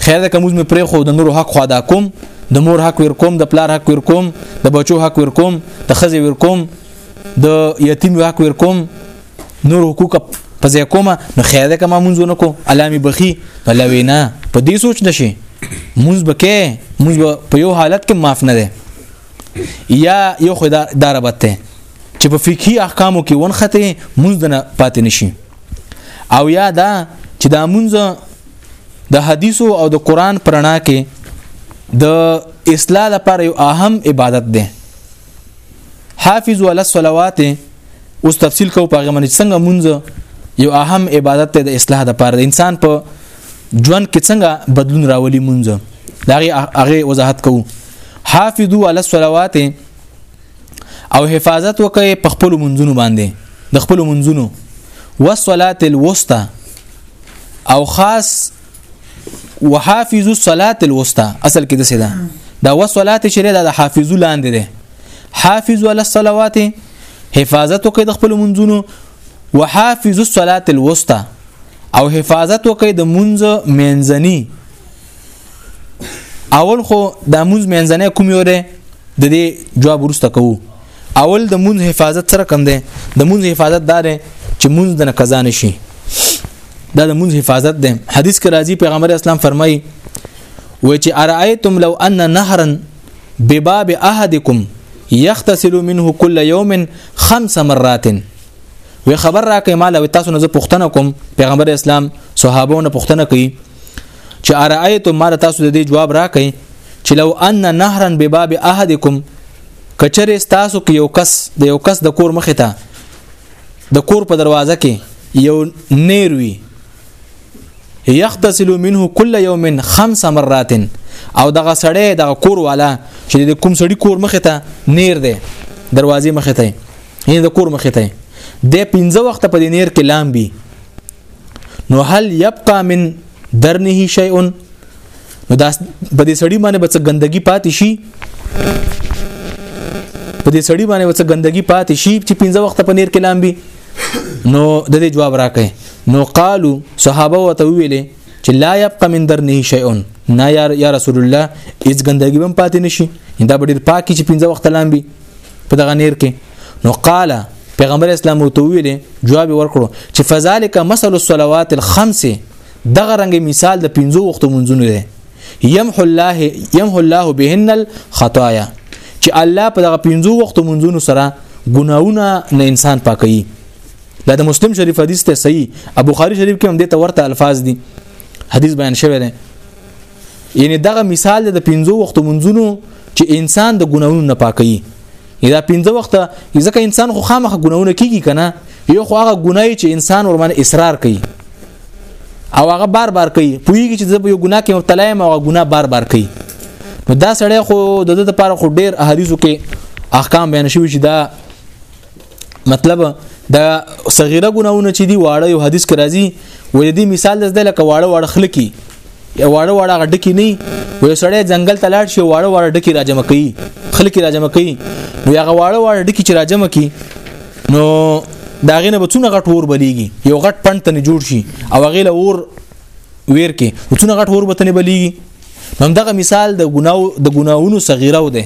خیر ده کومز مې پرې خو د نور حق خو ادا کوم د مور حق ور کوم د پلار حق ور کوم د بچو حق ور کوم د خزې ور کوم د یتیم حق ور کوم نور حقوق په ځای کومه نو خیر ده کما مونږ نه کو علامي بخي الله وینا په دې سوچ نشي مونږ بکې مونږ په یو حالت کې معاف نه ده یا یو خو دا دا ربط ته چې په فقهي احکامو کې ونخته مونږ نه پاتې نشي او یا دا چې دا مونږ د حدیثو او د قران پرانا کې د اصلاح لپاره یو اهم عبادت ده حافظ علی الصلوات اوس تفصیل کو په غمن څنګه مونږ یو اهم عبادت ته د اصلاح لپاره د انسان په ژوند کې څنګه بدلون راولي مونږ دا هغه وضاحت کوو حافظو علی الصلوات او حفاظت وکړي په خپل منځونو باندې د خپل منځونو والصلاه الوسطى او خاص وحافظو الصلاه الوسطى اصل کې د څه ده دا والصلاه شری دا د حافظو لاندې ده حافظو علی الصلوات حفاظت وکړي د خپل منځونو وحافظ الصلاه الوسطى او حفاظت وکړي د مونږ مینځنی اول خو د مونږ مینځنه کوم یو ده د دې جواب ورسته کوو اول د مونږ حفاظت سره کم ده د مونږ حفاظت دار چې مونږ د قضا نشي دا د مونږ حفاظت ده حدیث کې راځي پیغمبر اسلام فرمایي و چې ارایتم لو ان نهرا بباب احدکم یغتسل منه كل یوم خمس مرات وی خبر راکې مال او تاسو نه زه پوښتنه کوم پیغمبر اسلام صحابو نه پوښتنه کوي چې ارایت مال تاسو د دې جواب راکې چې لو ان نهرا بباب احدکم کچره تاسو کې یو کس د یو کس د کور مخې ته د کور په دروازه کې یو نیر وي یغتسل منه کل یوم خمس مرات او دغه سړی دغه کور والا چې د کوم سړی کور مخ ته نیر دی دروازې مخ ته یې د کور مخ ته د پنځه وخت په نیر کې لام بي نو هل يبقى من درنه شيء نو دا په دې سړی باندې بچ ګندګي پاتې شي په دې سړی باندې وڅ ګندګي پاتې شي چې پنځه وخت په نیر کې لامبي نو د دې جواب راکې نو قالو صحابه وته ویلې چې لا يبقى من درنه شيء نه یا یا رسول الله هیڅ ګندګي بم پاتې نشي دا به ډیر پاکي چې پنځه وخت لامبي په دغه نیر کې نو قال پیغمبر اسلام وته ویلې جواب ورکړو چې فذلک مثل الصلوات الخمس دغه رنګ مثال د پنځو وختو منځونو دی يمحو الله يمحو الله بهن الخطايا چې الله په دغه پنځو وختو منځونو سره ګناونه نه انسان پاکي دا د مسلم شریف حدیث ته صحیح ابو بخاری شریف کې هم د تورته الفاظ دي حدیث بیان شوی دی یعنی دغه مثال د پنځو وخت منځونو چې انسان د ګناونو نه پاکي دا پنځه وخت ځکه انسان خو خامخ ګناونه کیږي کنه یو خو هغه ګنای چې انسان ورمن اصرار کوي او هغه بار بار کوي پویږي چې زه یو ګناه کې مبتلا یم او هغه ګناه بار بار کوي نو دا سړی خو د دې لپاره خو ډیر احادیثو کې احکام بیان شوی چې دا مطلب دا صغیره ګناونه چې دی واړه یو حدیث کې راځي ولې دی مثال د لکه واړه واړه خلکی یو واړه واړه غډکی نه وي سړی ځنګل ته لاړ شي واړه واړه ډکی راجمه کوي خلکی راجمه کوي نو هغه واړه واړه ډکی چې راجمه کوي نو دا غینه به څونه غټ ور بلیږي یو غټ پنټ نه جوړ شي او غیله ور ویر کې څونه غټ ور بتنه بلیږي هم دغه مثال د ګناو د ګناونو صغیره و دی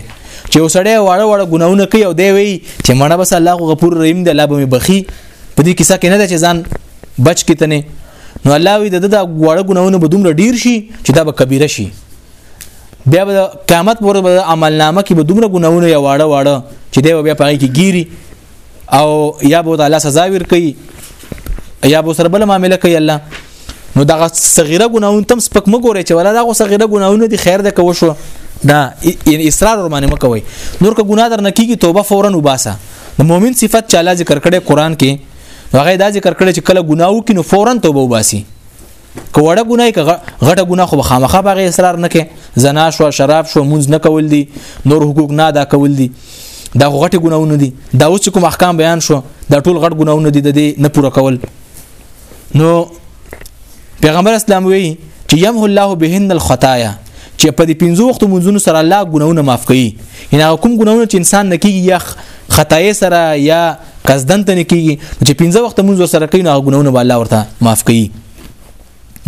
چې وسړی واړه واړه ګناونه کوي او دی وی چې مړه بس الله غفور رحیم دی الله به بخي په دې کیسه کې نه ده چې ځان بچ کتنه نو الله وی د دغه واړه ګناونه به دومره ډیر شي چې دا به کبیره شي بیا به قیامت پر عمل نامه کې به دومره ګناونه یا واړه واړه چې دی بیا پای کې ګيري او یا به الله سزا ور کوي یا به سره بل معاملې کوي الله نو دغه صغیره ګناون تم سپک مګورې چې ولا دغه صغیره ګناونه دي خیر ده کو شو دا یعنی اصرار ور باندې مکوي نور که ګناه در نکیږي توبه فورا وباسه د مؤمن صفت چې الله ذکر کړي قران کې هغه دا ذکر کړي چې کله ګناه وکړي نو فورا توبه وباسي کوړه ګناي غټه ګنا خو خامخا باغې اصرار نه کې زنا شو شراب شو مونږ نه کول دي نور حقوق نه ادا کول دي دا غټه ګناونه دي دا اوس کوم احکام بیان شو دا ټول غټ ګناونه دي د دې نه پوره کول نو پیغمبر اسلام وی چې يمه الله بهن الخطايا چې په دې پنځو وختو منځونو سره الله ګناونه معاف کوي ان کوم ګناونه چې انسان نکیږي یا خطای سره یا قصدن ته نه کیږي چې پنځه وخت مونږ سره کوي نو غنونه به الله ورته معاف کوي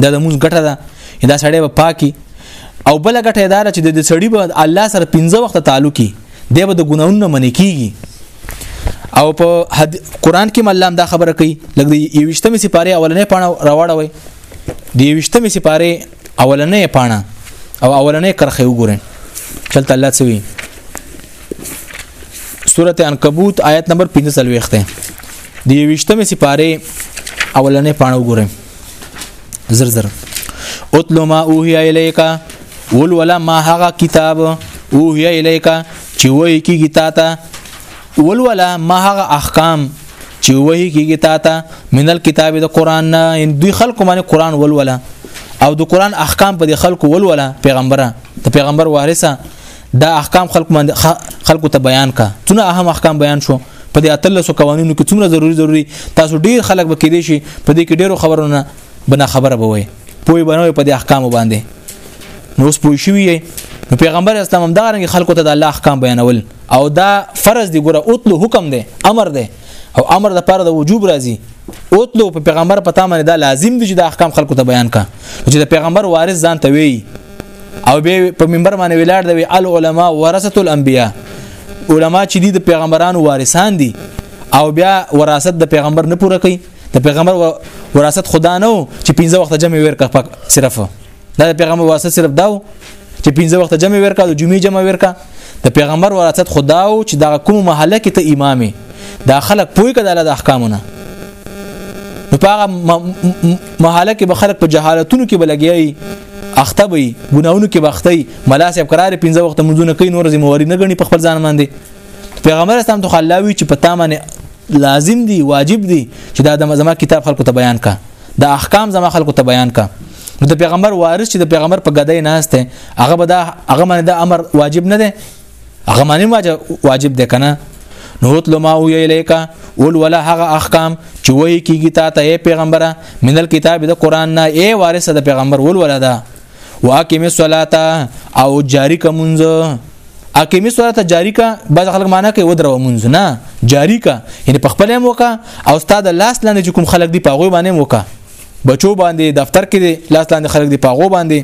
دا د مونږ ګټه ده دا سړی به پاکي او بل ګټه ادار چې د سړی به الله سره پنځه وخت تعلقي دی به د ګناونو منې کیږي او په حد... قران کې ملام دا خبره کوي لګ دی یوشتمه سپاره اولنې پاڼه راوړوي دی یوشتمه سپاره اولنې پاڼه او اولنې کرخه وګورئ چلته الله سوي سوره عنکبوت آیت نمبر 15 لويخته دی وشتمه سپاره اولنې پاڼه وګورئ زر زر اتل ما اوهیا الیکا ول ولا ما هغه کتاب اوهیا الیکا چې وایي کیږي تا ته ول ولا ما هغه احکام چې وایي کیږي تا ته منل کتاب د قران نه ان دوی خلق باندې قران ول ولا او د قران احکام په خلکو ول ولا پیغمبره د پیغمبر وارثه دا احکام خلق مند خلق ته بیان کا څونه اهم احکام بیان شو په دې اتلسو قوانینو کې څومره ضروری ضروری تاسو ډیر خلک به کېدې شي په دې کې ډیرو خبرونه بنا خبره به وي پوي بنوي په دې احکام باندې نو اوس پوي شوی نو پیغمبر اسلام هم دا رنګ خلکو ته د الله احکام بیانول او دا فرض دی ګره اوتلو حکم دی امر دی او امر د پاره د وجوب راځي اوتلو په پیغمبر پتا باندې دا لازم دی چې د احکام خلکو ته بیان کا چې د پیغمبر وارث ځان ته وی او به په منبر باندې ولاړ دی العلماء ورثه الانبیاء علما چې دي د پیغمبرانو وارثان دي او بیا وراثت د پیغمبر نه پوره کوي د پیغمبر وراثت خدا نه و چې پنځه وخت جمع ورکه پک صرف دا د پیغمبر وراثت صرف دا و چې پنځه وخت جمع ورکه د جمعې جمع ورکه د پیغمبر وراثت خدا و چې دا کوم محله کې ته امامي دا خلک پوي کړه د احکامونه نو په هغه محله کې به خلک په جهالتونو کې بلګیایي اخته وي ګناونو کې بختي ملا صاحب قرار 15 وخت منځونه کوي نور زمواري نه غني په خپل ځان باندې پیغمبر اسلام ته الله وی چې په تا باندې لازم دي واجب دي چې دا د زما کتاب خلکو ته بیان کا دا احکام زما خلکو ته بیان کا نو د پیغمبر وارث چې د پیغمبر په ګدای ناشته هغه به دا هغه باندې د امر واجب نه دی هغه معنی واجب ده کنه نو تل ما او الیکا اول ولا هغه احکام چې وایي کیږي تا ته پیغمبره من الكتاب د قران نه ای وارث د پیغمبر اول ولا ده واقیم الصلاه او جاری کومنځ اقیم الصلاه جاری کا بعض خلک معنی کوي ودرو منځ نه جاری کا یعنی په خپل هم وکا او استاد لاس لاندې کوم خلک دی پاغوي باندې وکا بچو باندې دفتر کې لاس لاندې خلک دی پاغو باندې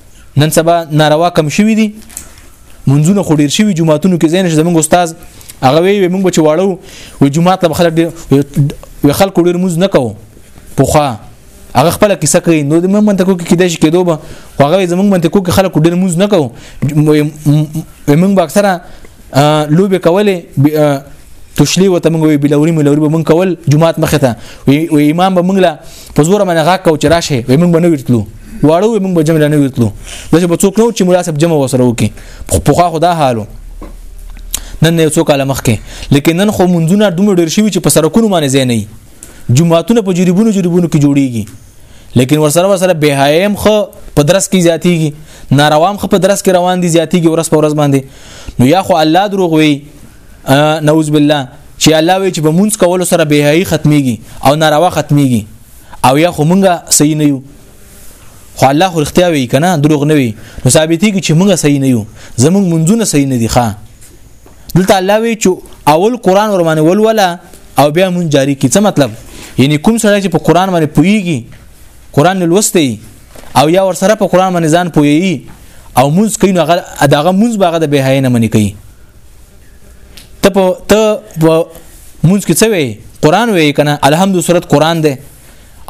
نن سبا ناروا کم شوی دي منځونه خو ډیر شوی جمعهتونو کې زین زمونږ استاد هغه وی موږ بچ واړو وی جمعه ته خلک ډیر وی خلک ډیر موز نه کوو پوخا هغه خپل کیسه کوي نو د موږ منطقو کې کیدای شي کېدو به هغه زمونږ منطقو کې خلک ډیر موز نه کوو موږ به اکثره لوبه کوله تشلی وته موږ وی بلوري ملوري به موږ کول جمعه مخه ته وی امام به موږ په زور باندې غاک کو چې راشه وې موږ باندې ورتلو واړو وې موږ به جمع نه ورتلو د چې بچو کړو چې مناسب جمع وسره وکي خو خو دا حالو نن یو څو کاله مخکې لیکن نن خو منځونه دومره ډیر شوی چې په سرکونو باندې ځای نه جمعهتونه په جریبونو جریبونو کې جوړیږي لیکن ورسره ورسره بهایم خو په درس کې زیاتیږي ناروام خو په درس کې روان دي زیاتیږي ورس په ورس باندې نو یا خو الله دروغ وي نعوذ بالله چې الله وی چې په مونږ کولو سره بهایي ختميږي او ناروا ختميږي او یا خو مونږه صحیح نه یو خو الله خو اختیا وی کنه دروغ نه وی نو ثابتېږي چې مونږه صحیح نه یو زمونږ منځونه صحیح نه دي ښا دلته الله وی چې اول قران ور باندې ولولا او بیا مونږ جاری کی څه مطلب یعنی کوم سره چې په قران باندې پويږي قران لوستي او یا ور سره په قران باندې ځان پويي او مونږ کین هغه دغه مونږ باغه د بهاینه منی کوي ته په ته مونږ کې څه وی قران وی کنه الحمد سورت قران ده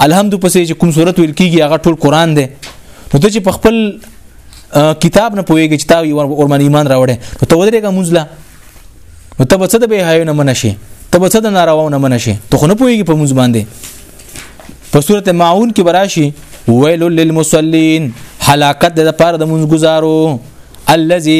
الحمد پسې چې کوم سورت ویل کیږي هغه ټول قران ده نو ته چې په خپل کتاب نه پوهیږي چې تا یو ورمن ایمان راوړې نو ته ودرېږه مونږ لا نو ته به څه د به حیو نه منشي ته به څه د نارواو نه منشي ته خو نه پوهیږي په مونږ باندې په سورته ماعون کې براشي ویل للمصلین هلاکت د پاره د مونږ گزارو الذي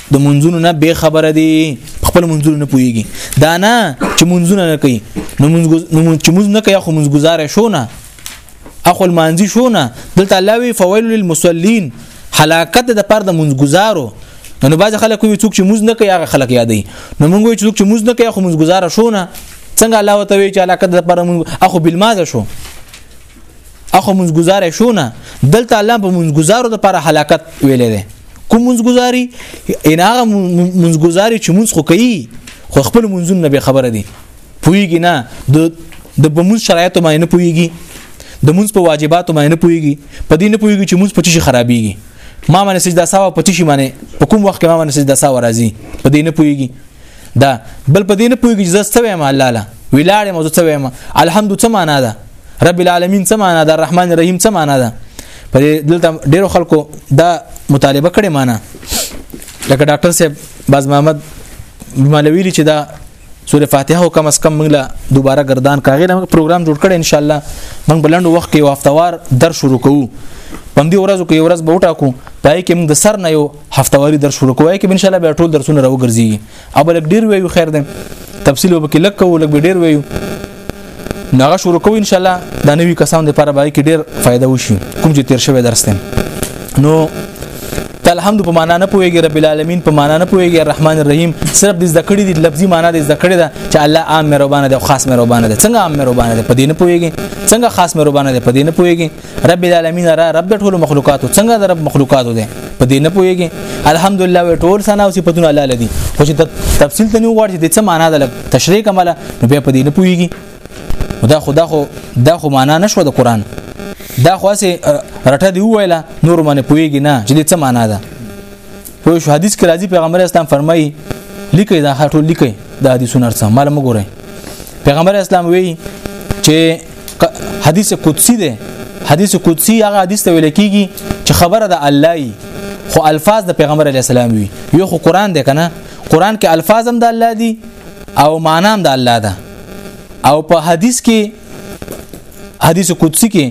د منځونو نه به خبره دي خپل منځونو نه پويږي دا نه چې منځونه نه کوي نو منځ نو چې منځ نه کوي خو منځ گزاره شو نه اخو المانځي شو نه دلته الله وی فويل للمصلين حلاکت د پر د منځ گزارو نو باز خلک وي څوک چې منځ نه کوي هغه خلک یادې نو موږ وي څوک چې منځ نه کوي خو منځ گزاره شو نه څنګه الله وتوي چې علاقه د پر منځ اخو بالمازه شو اخو مونږ گزاره شو نه دلته الله په مونږ گزارو د پر هلاکت ویلې ده کوم مونږ گزاري ان هغه مونږ گزاري چې مونږ خو کوي خو خپل مونږونه به خبره دي پویږي نه د د بمون شرایطو باندې نه پویږي د مونږ په واجباتو باندې نه پویږي په دې نه پویږي چې مونږ په چی خرابيږي ما باندې سجدا ساو په چی باندې په کوم وخت کې ما باندې سجدا ساو راځي په دې نه پویږي دا بل په دې نه پویږي چې زه ستوي ما الله لا ویلاړې مو ستوي ما الحمد څه معنا ده رب العالمین څه معنا ده الرحمن الرحیم څه معنا ده په دلته ډیرو خلکو دا مطالبه کړې معنا لکه ډاکټر صاحب باز محمد مالویلی چې دا سوره فاتحه او کم اس کم موږ له دوباره گردان کاغې له پروګرام جوړ کړي ان شاء الله موږ بلند وخت کې وافتوار در شروع کوو پم دې ورځو کې ورځ به وټاکو پای کې موږ د سر نه یو هفتواري در شروع کوو کې ان شاء الله به ټول درسونه راوګرځي او بلک ډیر ویو خیر ده تفصیل وبکې لک کو لک ډیر ویو ناغه شروع کوو ان شاء الله دا نوی کسان د پر بای کې ډیر فائدہ وشي کوم چې تیر شوی درس ده نو ته الحمد په معنا نه پويږي رب العالمین په معنا نه پويږي الرحمن الرحیم صرف د ذکر دي لفظي معنا د ذکر ده چې الله عام مهربان دی او خاص مهربان دی څنګه عام مهربان دی په دې نه پويږي څنګه خاص مهربان دی په دې نه پويږي رب العالمین را رب د ټول مخلوقاتو څنګه د رب مخلوقاتو دی په دې نه پويږي الحمدلله وی ټول سنا او صفاتونه الله لدی خو چې تفصیل ته نه وړ چې د څه معنا ده تشریح کمله نو بیا په دې نه پويږي دا خو دا خو دا خو معنا نشو د قران دا خو سه رټه دی ویله نور باندې پويږي نه چې د څه معنا ده په شو حدیث کې راځي پیغمبر اسلام فرمایي لیکي دا هټول لیکي دا حدیثونه سره مال مګورئ پیغمبر اسلام وی چې حدیث قدسی دی حدیث قدسی هغه حدیث ته ویل کیږي چې خبره د الله خو الفاظ د پیغمبر علی السلام وی یو خو قران دی کنه قران کې الفاظ هم د الله دي او معنا هم د الله ده او په حدیث کې حدیث قدسی کې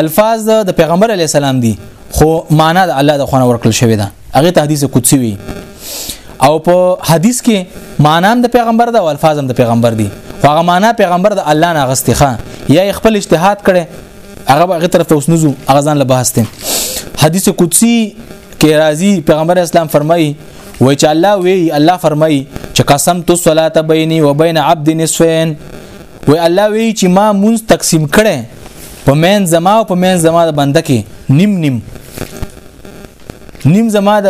الفاظ د پیغمبر علی السلام دي خو معنا د الله د خونه ورکل شوی ده هغه ته حدیث قدسی وي او په حدیث کې معنا هم د پیغمبر ده او الفاظ هم د پیغمبر دي خو هغه معنا پیغمبر د الله نه غستخه یا خپل اجتهاد کړي هغه هغه طرف ته وسنځو هغه ځان له بحث ته حدیث قدسی کې راځي پیغمبر اسلام فرمایي وای چې الله وی الله فرمایي چې قسم تو صلات بیني و بین عبد نصفین وی الله وی چې ما مونږ تقسیم کړي په مین زما او په مین زما د بنده کې نیم نیم نیم زما د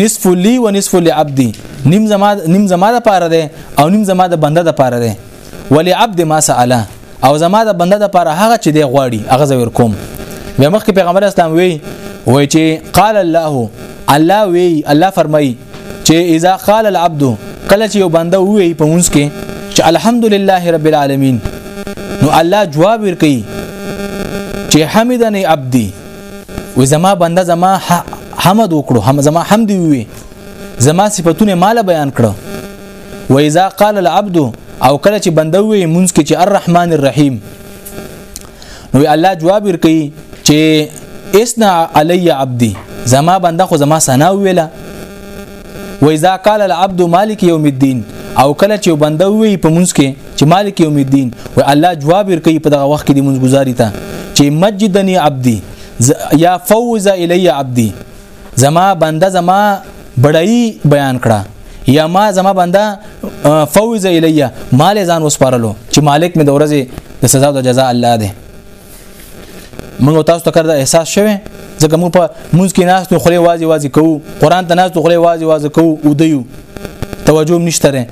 نصف لی و نصف لعبدی نیم زما نیم زما د پاره ده او نیم زما د بنده د پاره ده ولی عبد ما ساله او زما د بنده د پاره هغه چې دی غواړي هغه زور کوم بیا مخکې پیغمبر اسلام وی وی چې قال الله الله وی الله فرمایي چې اذا قال العبد کله چې یو بنده وی په مونږ کې چې الحمدلله رب العالمین نو الله جواب ورکړي چې حمدنی عبدی و زما بنده زما حمد وکړو هم زما حمد وی زما صفاتونه مال بیان کړو و اذا قال العبد او کله چې بنده وی مونږ کې چې الرحمن الرحیم نو الله جواب ورکړي چې اسنا علی عبدی زما بنده خو زما سنا ویلا و اذا قال العبد مالک یوم الدین او کله چې بنده وی په منځ کې چې مالک یوم الدین و الله جواب ورکړي په دغه وخت کې د منځ گزاري ته چې مجدنی عبدی یا فوز الی عبدی زما بنده زما بړای بیان کړه یا ما زما بنده فوز الیا مال ځان وسپارلو چې مالک می د ورځې د سزا او د جزاء الله دی موږ تاسو ته کړه احساس شوه ځکه موږ په موږ کې ناس نو خله وازي وازي کوو قران ته ناس نو خله وازي وازي کوو او دیو توجه نشته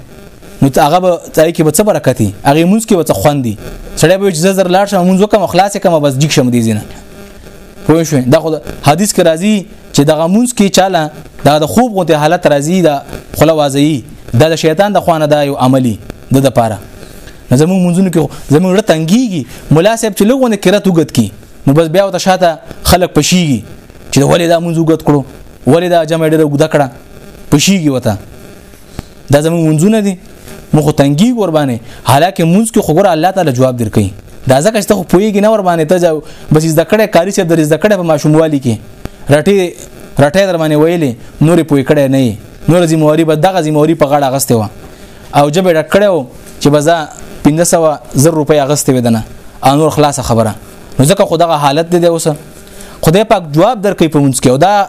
نو هغه به ځای کې به څه برکتي هغه موږ کې به څه خوندي سړی به چې زر لاړ شم موږ کوم خلاص کوم بس جګ شم دي زینه پوه شو دا خو حدیث کې راځي چې د غمونس کې چاله دا د خوب غوته حالت راځي دا خلا وازي دا د شیطان د خوانه دا یو عملی د د پاره زموږ منځونو کې زموږ رته تنګيږي مولا صاحب چې لوګونه کرت وګت کی نو بس بیا وته شاته خلک پشيږي چې ولې دا منځ وګت کړو ولې دا جمع ډېر وګد کړه پشيږي وته دا زموږ منځونه دي مخ تنګي قربانه حالکه مونږ کې خبر الله تعالی جواب درکې دا ځکه چې ته خو پوېږي نه ور باندې ته ځو بس زده کړې کاری چې درې زده کړې په ماشوموالي کې رټې رټې در باندې ویلې نورې پوي کړې نه نور ذمہواری به دغه ذمہواری په غاړه غسته و او جبه ډک کړو چې بزا 1500 زر روپۍ غسته ودنه او نور خلاصه خبره نو ځکه خو دغه حالت دی اوس خدای پاک جواب درکې په مونږ کې او دا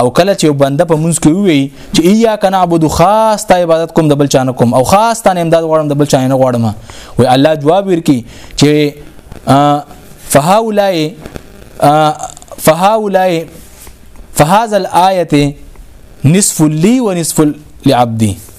او کله چې بنده په منځ کې وي چې ایا کنا عبد خاص ته عبادت کوم د بل چانه کوم او خاص ته امداد غواړم د بل چانه نه غواړم وای الله جواب ورکي چې فهاولای فهاولای فهذا الايه نصف لي ونصف لعبدي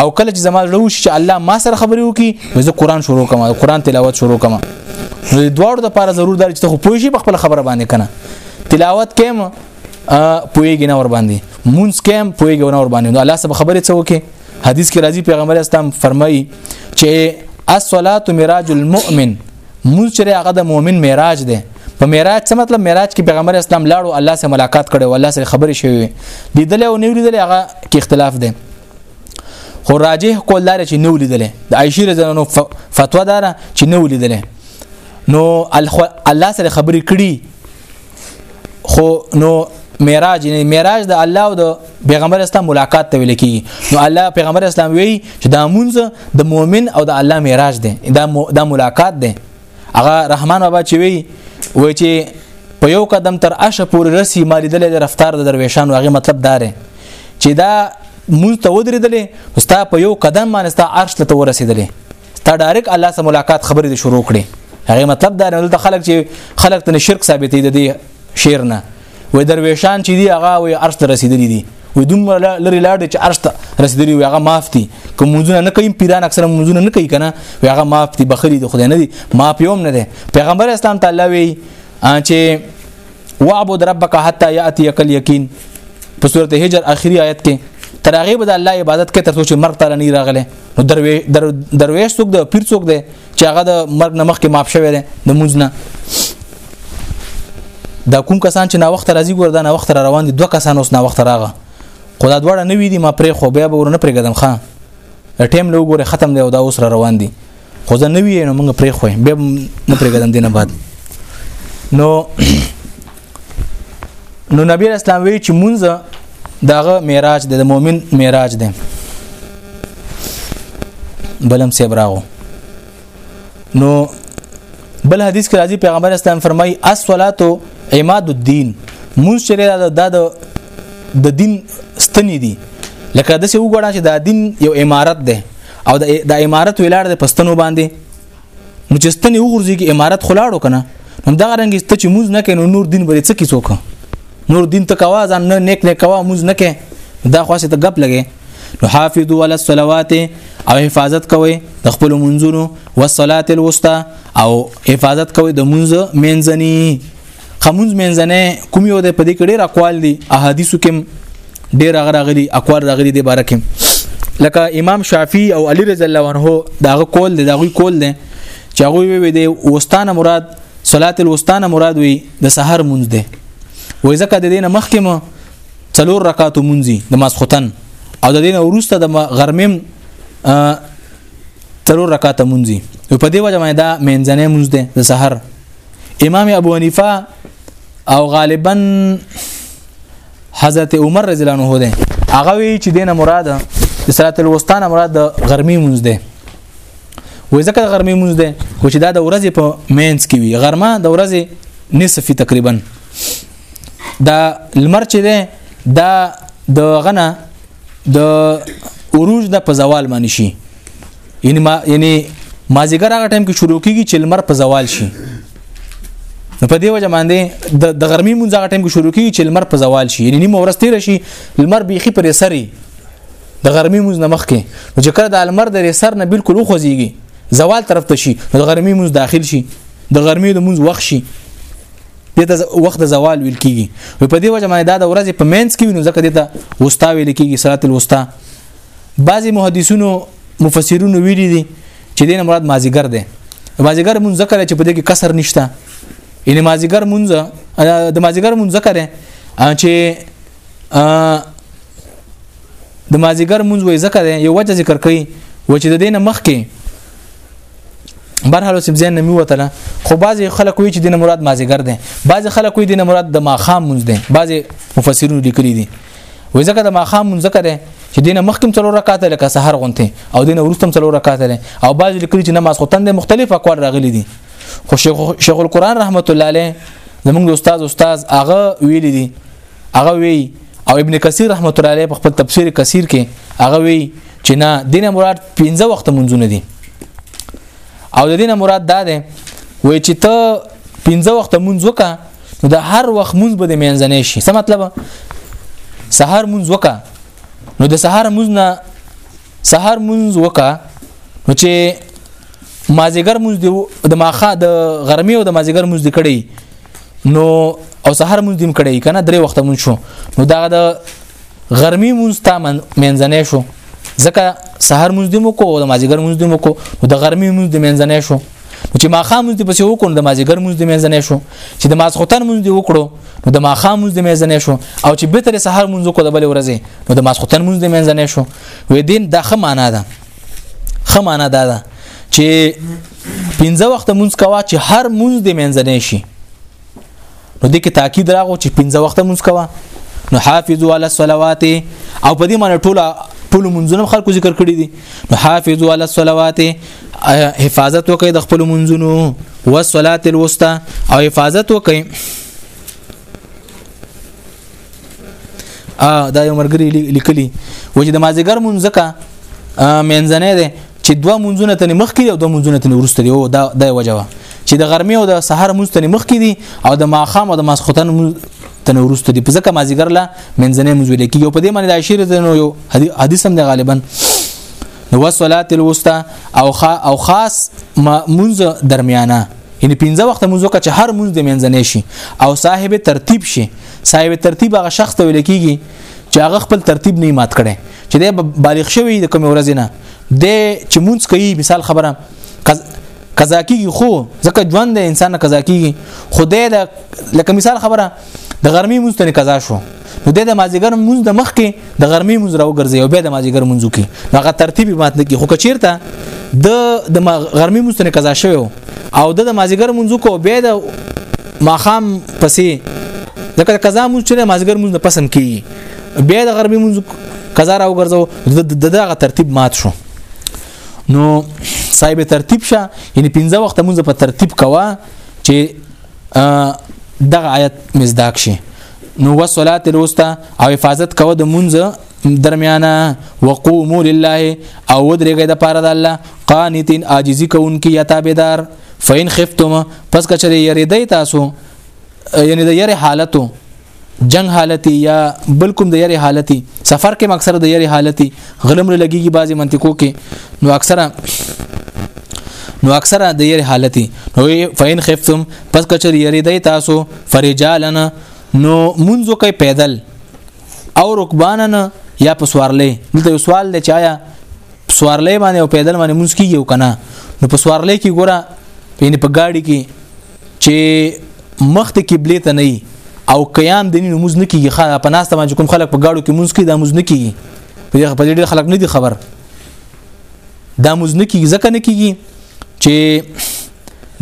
او کله چې زما زړه وشي چې الله ما سره خبرې وکړي نو زه قران شروع کوم قران تلاوت شروع کوم نو د دواړو لپاره ضرور ده چې ته خو پوه شي په خپل خبره باندې کنه تلاوت کېم پوېږي نه ور باندې مونږ کېم پوېږي نه ور باندې نو الله سره خبرې څه وکړي حدیث کې راځي پیغمبر اسلام فرمایي چې الصلاه مراج المؤمن مونږ چې هغه د مؤمن معراج دی په معراج څه مطلب معراج کې پیغمبر اسلام لاړو الله سره ملاقات کړو الله سره خبرې شوې لیدل او نه لیدل هغه کې اختلاف دی خو راجح کول دار چې نو لیدل د عائشه رضی الله عنها فتوا دار چې نو لیدل نو الله سره خبرې کړي خو نو معراج نه معراج د الله او د پیغمبر اسلام ملاقات ته ویل کی نو الله پیغمبر اسلام وی چې دا مونږ د مؤمن او د الله معراج دی دا د ملاقات دی هغه رحمان بابا چې وی وای چې په یو قدم تر عشه پورې رسی مالی دل د رفتار د درویشانو هغه مطلب داره چې دا مونږ ته ودرېدلې ستا په یو قدم باندې ستا عرش ته ورسېدلې تا ډایرک الله سره ملاقات خبرې دي شروع کړي هغه مطلب دا نه خلک چې خلک ته شرک ثابتې دي د شعر نه و درویشان چې دی هغه و ارث رسیدلی دي و دومره لري لاړ چې ارث رسیدلی و هغه معاف دي کوم منځونه نه کوي پیران اکثره منځونه نه کوي کنه و هغه معاف دي بخری د خدای نه دي معاف یوم نه دي پیغمبر اسلام تعالی وی چې واعبد ربک حتا یاتیک الیقین په سورته هجر اخیری آیت کې تر هغه به د الله عبادت کې تر څو چې مرګ تعالی نه راغله نو دروي در دروي څوک د پیر څوک دی چې هغه د مرګ نه مخکې معاف شوی دی د مونږ نه دا کوم کسان چې نا وخت راځي ګور دا نا وخت را روان دي دوه کسان اوس نا وخت راغله خدا دواړه نه وی دي ما پرې خو بیا به ورنه پرېګدم خان ټیم له وګوره ختم دی او دا اوس را روان دي خو زه نوی نو موږ پرې خو به نه پرېږدم دینه بعد نو نو نبی اسلام وی چې مونږ دغه معراج د مؤمن معراج دی بلم سیب راغو نو بل حدیث کې راځي پیغمبر اسلام فرمایي الصلاه عماد الدین مونږ چې دا د د دین ستنې دي لکه د څه وګړه چې دا دین یو امارت ده او د امارت ولاړ د پستنو باندې نو چې ستنې وګرځي کې امارت خلاړو کنه هم دا رنګ ست چې موز نه کینو نور دین بری څه کی څوک نور دین ته کوا ځان نه نیک نه کوا موز نه کې دا خاصه ته غپ لګي نو حافظوا على الصلوات او حفاظت کوي د خپل منځونو والصلاه الوسطى او حفاظت کوي د منځ منځني خمونز منځنه کوم یو د پدې کډې راقوال دي احادیثو کې ډېر راغلي اقوال راغلي دي بارکه لکه امام شافعي او علي رضی الله عنه داغه کول دي داغه کول دي چې هغه وی دي وستانه مراد صلات الوستانه مراد وي د سحر مونږ دي وای زکه د دینه مخکې مو څلور رکعات مونږي د ماسختن او د دینه وروسته د غرمم څلور رکعات مونږي په دې وجه باندې دا منځنه مونږ ده د سحر امام ابو حنیفه او غالبا حضرت عمر رضی الله عنه ده هغه وی چې دینه مراد د صلات الوستانه مراد د غرمې مونږ ده وې ځکه غرمې مونږ ده خو چې دا د ورځې په مینس کې وي غرمه د ورځې نصفي تقریبا دا لمر چې ده دا د غنه د عروج نه په زوال باندې شي یعنی ما یعنی مازیګر هغه ټایم کې شروع کیږي چې لمر په زوال شي نو په دې وجه باندې د د غرمې مونږ هغه ټایم کې شروع کیږي چې لمر په زوال شي یعنی نیمه ورځ تیر شي لمر بیخي پر سري د غرمې مونږ نه مخکې نو چې کله د لمر د سر نه بالکل وخوځيږي زوال طرف ته شي د غرمې مونږ داخل شي د غرمې د مونږ وخت شي دته وخت د زوال ویل کیږي په دې وجه باندې دا د ورځې په مینس کې وینو ځکه دته وستا ویل کیږي صلات الوسطا بعضی محدثینو مفسرونو ویلي دي چې دینه مراد مازیګر دی مازیګر مونږ ذکر چې په دې کې کسر نشته ان مازیګر مونږ د مازیګر مونږ ذکر چې د مازیګر مونږ وې ذکر یو وجه ذکر کړي و چې د دینه مخ کې برحال سب زین نمی وتله خو بعضی خلک وی چې دینه مراد مازیګر ده بعضی خلک وی دینه مراد د ماخام منځ ده بعضی مفسرین لیکلی دي وای ځکه د ماخام منځ کړي چې دینه مخکم څلور رکعات لکه سحر غونته او دینه ورستم څلور رکعات لري او بعضی لیکلی چې نماز خو تند مختلف اقوال راغلي دي خو شیخ شیخ القرآن رحمت الله علیه زمونږ استاد استاد هغه ویل دي هغه وی او ابن کثیر رحمت الله علیه په خپل تفسیر کثیر کې هغه وی چې نه دینه مراد پنځه وخت منځونه دي او د دینه مراد دا ده وای چې ته پنځه وخت منځ وکا نو د هر وخت منځ به د منځنې شي څه مطلب سحر منځ وکا نو د سحر منځ نه سحر مونږ وکا نو چې مازیګر مونږ دی د ماخه د غرمې او د مازیګر مونږ دی کړی نو او سحر مونږ دیم کړی کنه درې وخت مونږ شو نو دا د غرمې مونږ تا منځنې شو ځکه سحر مونږ دیم کو او د مازیګر مونږ دیم کو نو د غرمې مونږ د منځنې شو نو چې ماخام مونږ پسې وکړو د مازیګر مونږ د منځنې شو چې د ماسخوتن مونږ دی وکړو نو د ماخام مونږ د منځنې شو او چې به تر سحر مونږ کو د بل ورځې نو د ماسخوتن مونږ د منځنې شو وې دین دا خه معنا ده خه معنا ده دا چې پنځه وخت مونږ کوا چې هر مونږ د منځنې شي نو دې کې تاکید راغو چې پنځه وخت مونږ کوا نو حافظوا علی الصلوات او په دې معنی ټول ټول منځونو خلکو ذکر کړی دي نو حافظوا علی الصلوات حفاظت وکړئ د خپل منځونو والصلاه الوسطى او حفاظت وکړئ ا دا یو مرګري لیکلي و چې د مازیګر منځکه منځنه ده چې دوه منځونه تنه مخ کړي او دوه منځونه تنه ورسته دي او دا د وجوه چې د غرمې او د سحر منځ تنه مخ کړي دي او د ماخام او د ماسختن تنه ورسته دي په ځکه مازیګر لا منځنه منځ لیکي او په دې معنی د عشیر تنه یو حدیث هم دی غالبا نو صلات الوسطى او خا او خاص منځ درمیانه یعنی پنځه وخت مونږ وکړه چې هر مونږ د منځنې شي او صاحب ترتیب شي صاحب ترتیب هغه شخص ته ویل کیږي چې هغه خپل ترتیب نه مات کړي چې د بالغ شوی د کوم ورځ نه د چې مونږ کوي مثال خبره قضا کیږي خو ځکه ژوند د انسان قضا کیږي خدای د لکه مثال خبره د غرمې مونږ ته قضا شو نو د مازیګر مونږ د مخ کې د غرمې مونږ راو ګرځي او بیا د مازیګر مونږ کې هغه ترتیب مات نه کی خو کچیرته د د غرمې مونږ ته قضا شوی او د مازیګر مونږ کو بیا د ماخام پسې ځکه قضا مونږ چې مازیګر مونږ نه پسند کی بیا د غرمې مونږ قضا راو ګرځو د دغه ترتیب مات شو نو صاحب ترتیب شه یعنی 15 وخت مونږ په ترتیب کوا چې دغه آیت مزداک شي نو وصلات الوسطى او حفاظت کوه د منځ درمیانه وقومو لله او ودرېږئ د پاره د الله قانتين عاجزي کوونکي یا تابعدار فین خفتم پس کچره یریدای تاسو یعنی د یری حالتو جنگ حالت یا بل کوم د یری حالت سفر کې اکثره د یری حالت غلم له لګيږي بعضي منطقو کې نو اکثره نو اکثره د یری حالت نو فین خفتم پس کچر یری دی تاسو فرجالن نو منځو کوي پیدل او رکبانن یا په سوارلې دلته یو سوال دی چې آیا سوارلې باندې او پیدل باندې مونږ کیږي او کنه نو په سوارلې کې ګوره یعنی په گاډي کې چې مخ ته قبله ته نه او قیام دیني نماز نه کیږي خا په ناس ته کوم خلک په گاډو کې مونږ کې د مونږ نه کیږي په دې په دې ډېر خلک نه دي خبر دا مونږ نه کیږي ځکه نه کیږي چې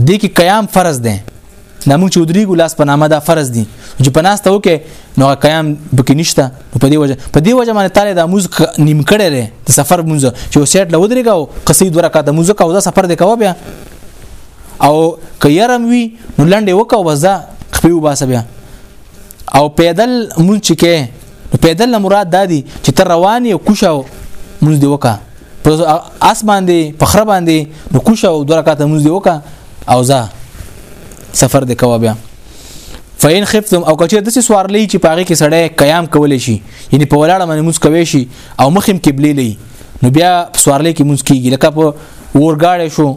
د کې قیام فرض دی دا مونږ چې ودریګو لاس په نامه دا فرض دي چې په ناس ته وکې نو قیام بکې نشته په دې وجه په دې وجه باندې تعالی دا موز نیم کړي لري د سفر مونږ چې وسیټ لودريګاو قصې دوه رکعات مونږ کاو دا سفر دی کاوه بیا او که يرم وي نو لنډې وکاو بس دا خپې وباسه بیا او پیدل مونږ چې کې پیدل نه مراد دا دی چې تر رواني او کوشاو مونږ دی وکا په اس باندې په خره باندې نو کوشاو دوه رکعات مونږ دی وکا او ځه سفر دی کوه بیا فین خفتم او کچې د سوارلې چې پاره کې سړی قیام کول شي یعنی په ولاړه باندې موږ کوي شي او مخیم کې بلې لې نو بیا سوارلې کې موږ کیږي لکه په ورګاړې شو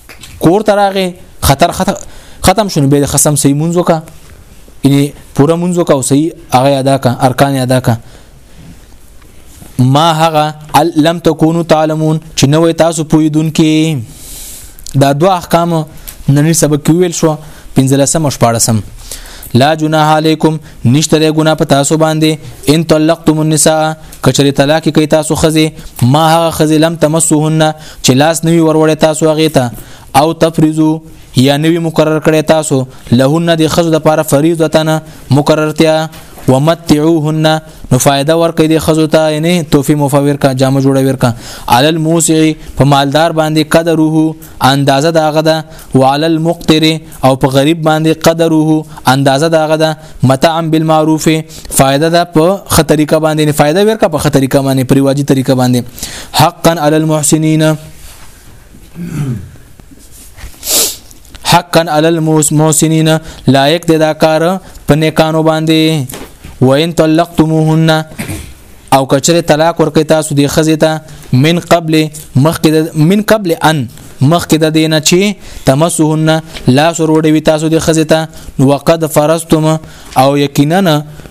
کور ته راغې خطر ختم ختم شونه به خصم صحیح مونږ وکا یعنی پوره مونږ وکا او صحیح هغه ادا کا ارکان ادا کا ما هغه لم تکونو تعلمون چې نوې تاسو پویدون کې دا دوه احکام نن سبق ویل شو 15 مشپارسم لا جناح علیکم نشته د ګنا په تاسو باندې ان طلقتم النساء کچری طلاق کوي تاسو خزه ما هغه خزه لم تمسوهن چې لاس نوی وروړی تاسو هغه ته او تفریزو یا نوی مقرر کړی تاسو لهن د خزو د پاره فریضه تنه مقررتیا ومتعوهن نو فائدہ ورکې د خزو ته یعنی توفی مفور کا جامه جوړه ورکا عل الموسع په مالدار باندې قدره اندازه داغه ده وعلى المقتر او په غریب باندې قدره اندازه داغه ده متاع بالمعروف فائدہ ده په خه طریقه باندې فائدہ ورکا په خه طریقه باندې په رواجی طریقه باندې حقا على المحسنين حقا على المحسنين لایق ده دا کار په نیکانو باندې وان طلقتموهن او کچره طلاق ورکې تاسو دی خزه ته من قبل مخکې من قبل ان مخکې د دینه چې تمسهن لا سروړې وي تاسو د خزه ته نو وقد فرستم او یقینا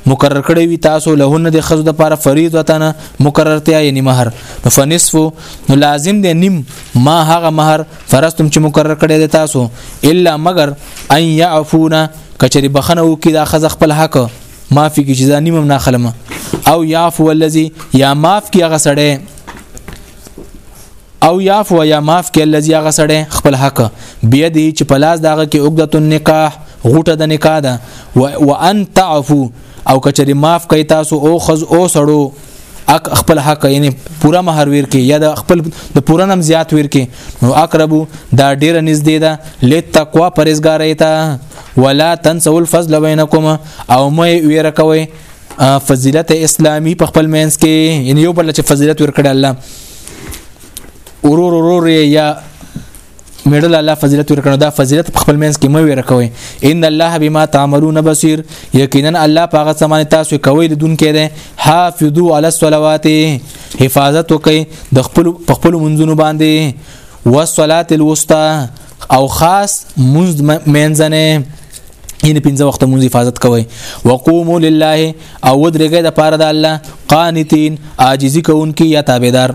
مقرر کړی وي تاسو له نه د خزه لپاره فریضه مقررتیا یعنی مہر فنصف نو لازم دی نیم ما هغه مہر فرستم چې مقرر کړی دی تاسو الا مگر ان يعفونا کچری بخنه وکي د خزه خپل حق معافي کې چې ځانیم هم ناخلمه او یعفو الذي یا معاف کې هغه سړی او یعفو یا معاف کې الذي هغه سړی خپل حق بیا دی چې په لاس داغه کې عقدۃ النکاح غوټه د نکاح ده وان تعفو او کچری معاف کوي تاسو او خز او سړو اک خپل حق یعنی پورا مہر ویر کې یا د خپل د پورا نم زیات ویر کې نو اقربو دا ډیره نږدې ده لید تقوا پرېزګارې ته ولا تنسوا الفضل بینکم او مې ویر کوي فضیلت اسلامی په خپل مینس کې یعنی یو بل چې فضیلت ورکړي الله ورور ورور یا میړه الله فضیلت ورکړو دا فضیلت په خپل منځ کې مو ورکوي ان الله بما تعملون بصير یقینا الله پاغه سمانه تاسو کوي لدون کې ده حافظو علی الصلوات حفاظت وکي د خپل خپل منځونو باندې والصلاه الوسطى او خاص منځ منځنه یعنی پنځه وخت مونږ حفاظت کوي وقوموا لله او ودرګه د پاره د الله قانتين عاجزي کوونکي یا تابعدار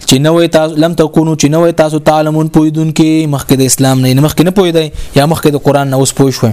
چې نه وای تاسو لم تکونو چې نه وای تاسو تعلمون پویدون کې مخکې د اسلام نه مخکې نه پویدای یا مخکې د قران نه اوس پوه شوي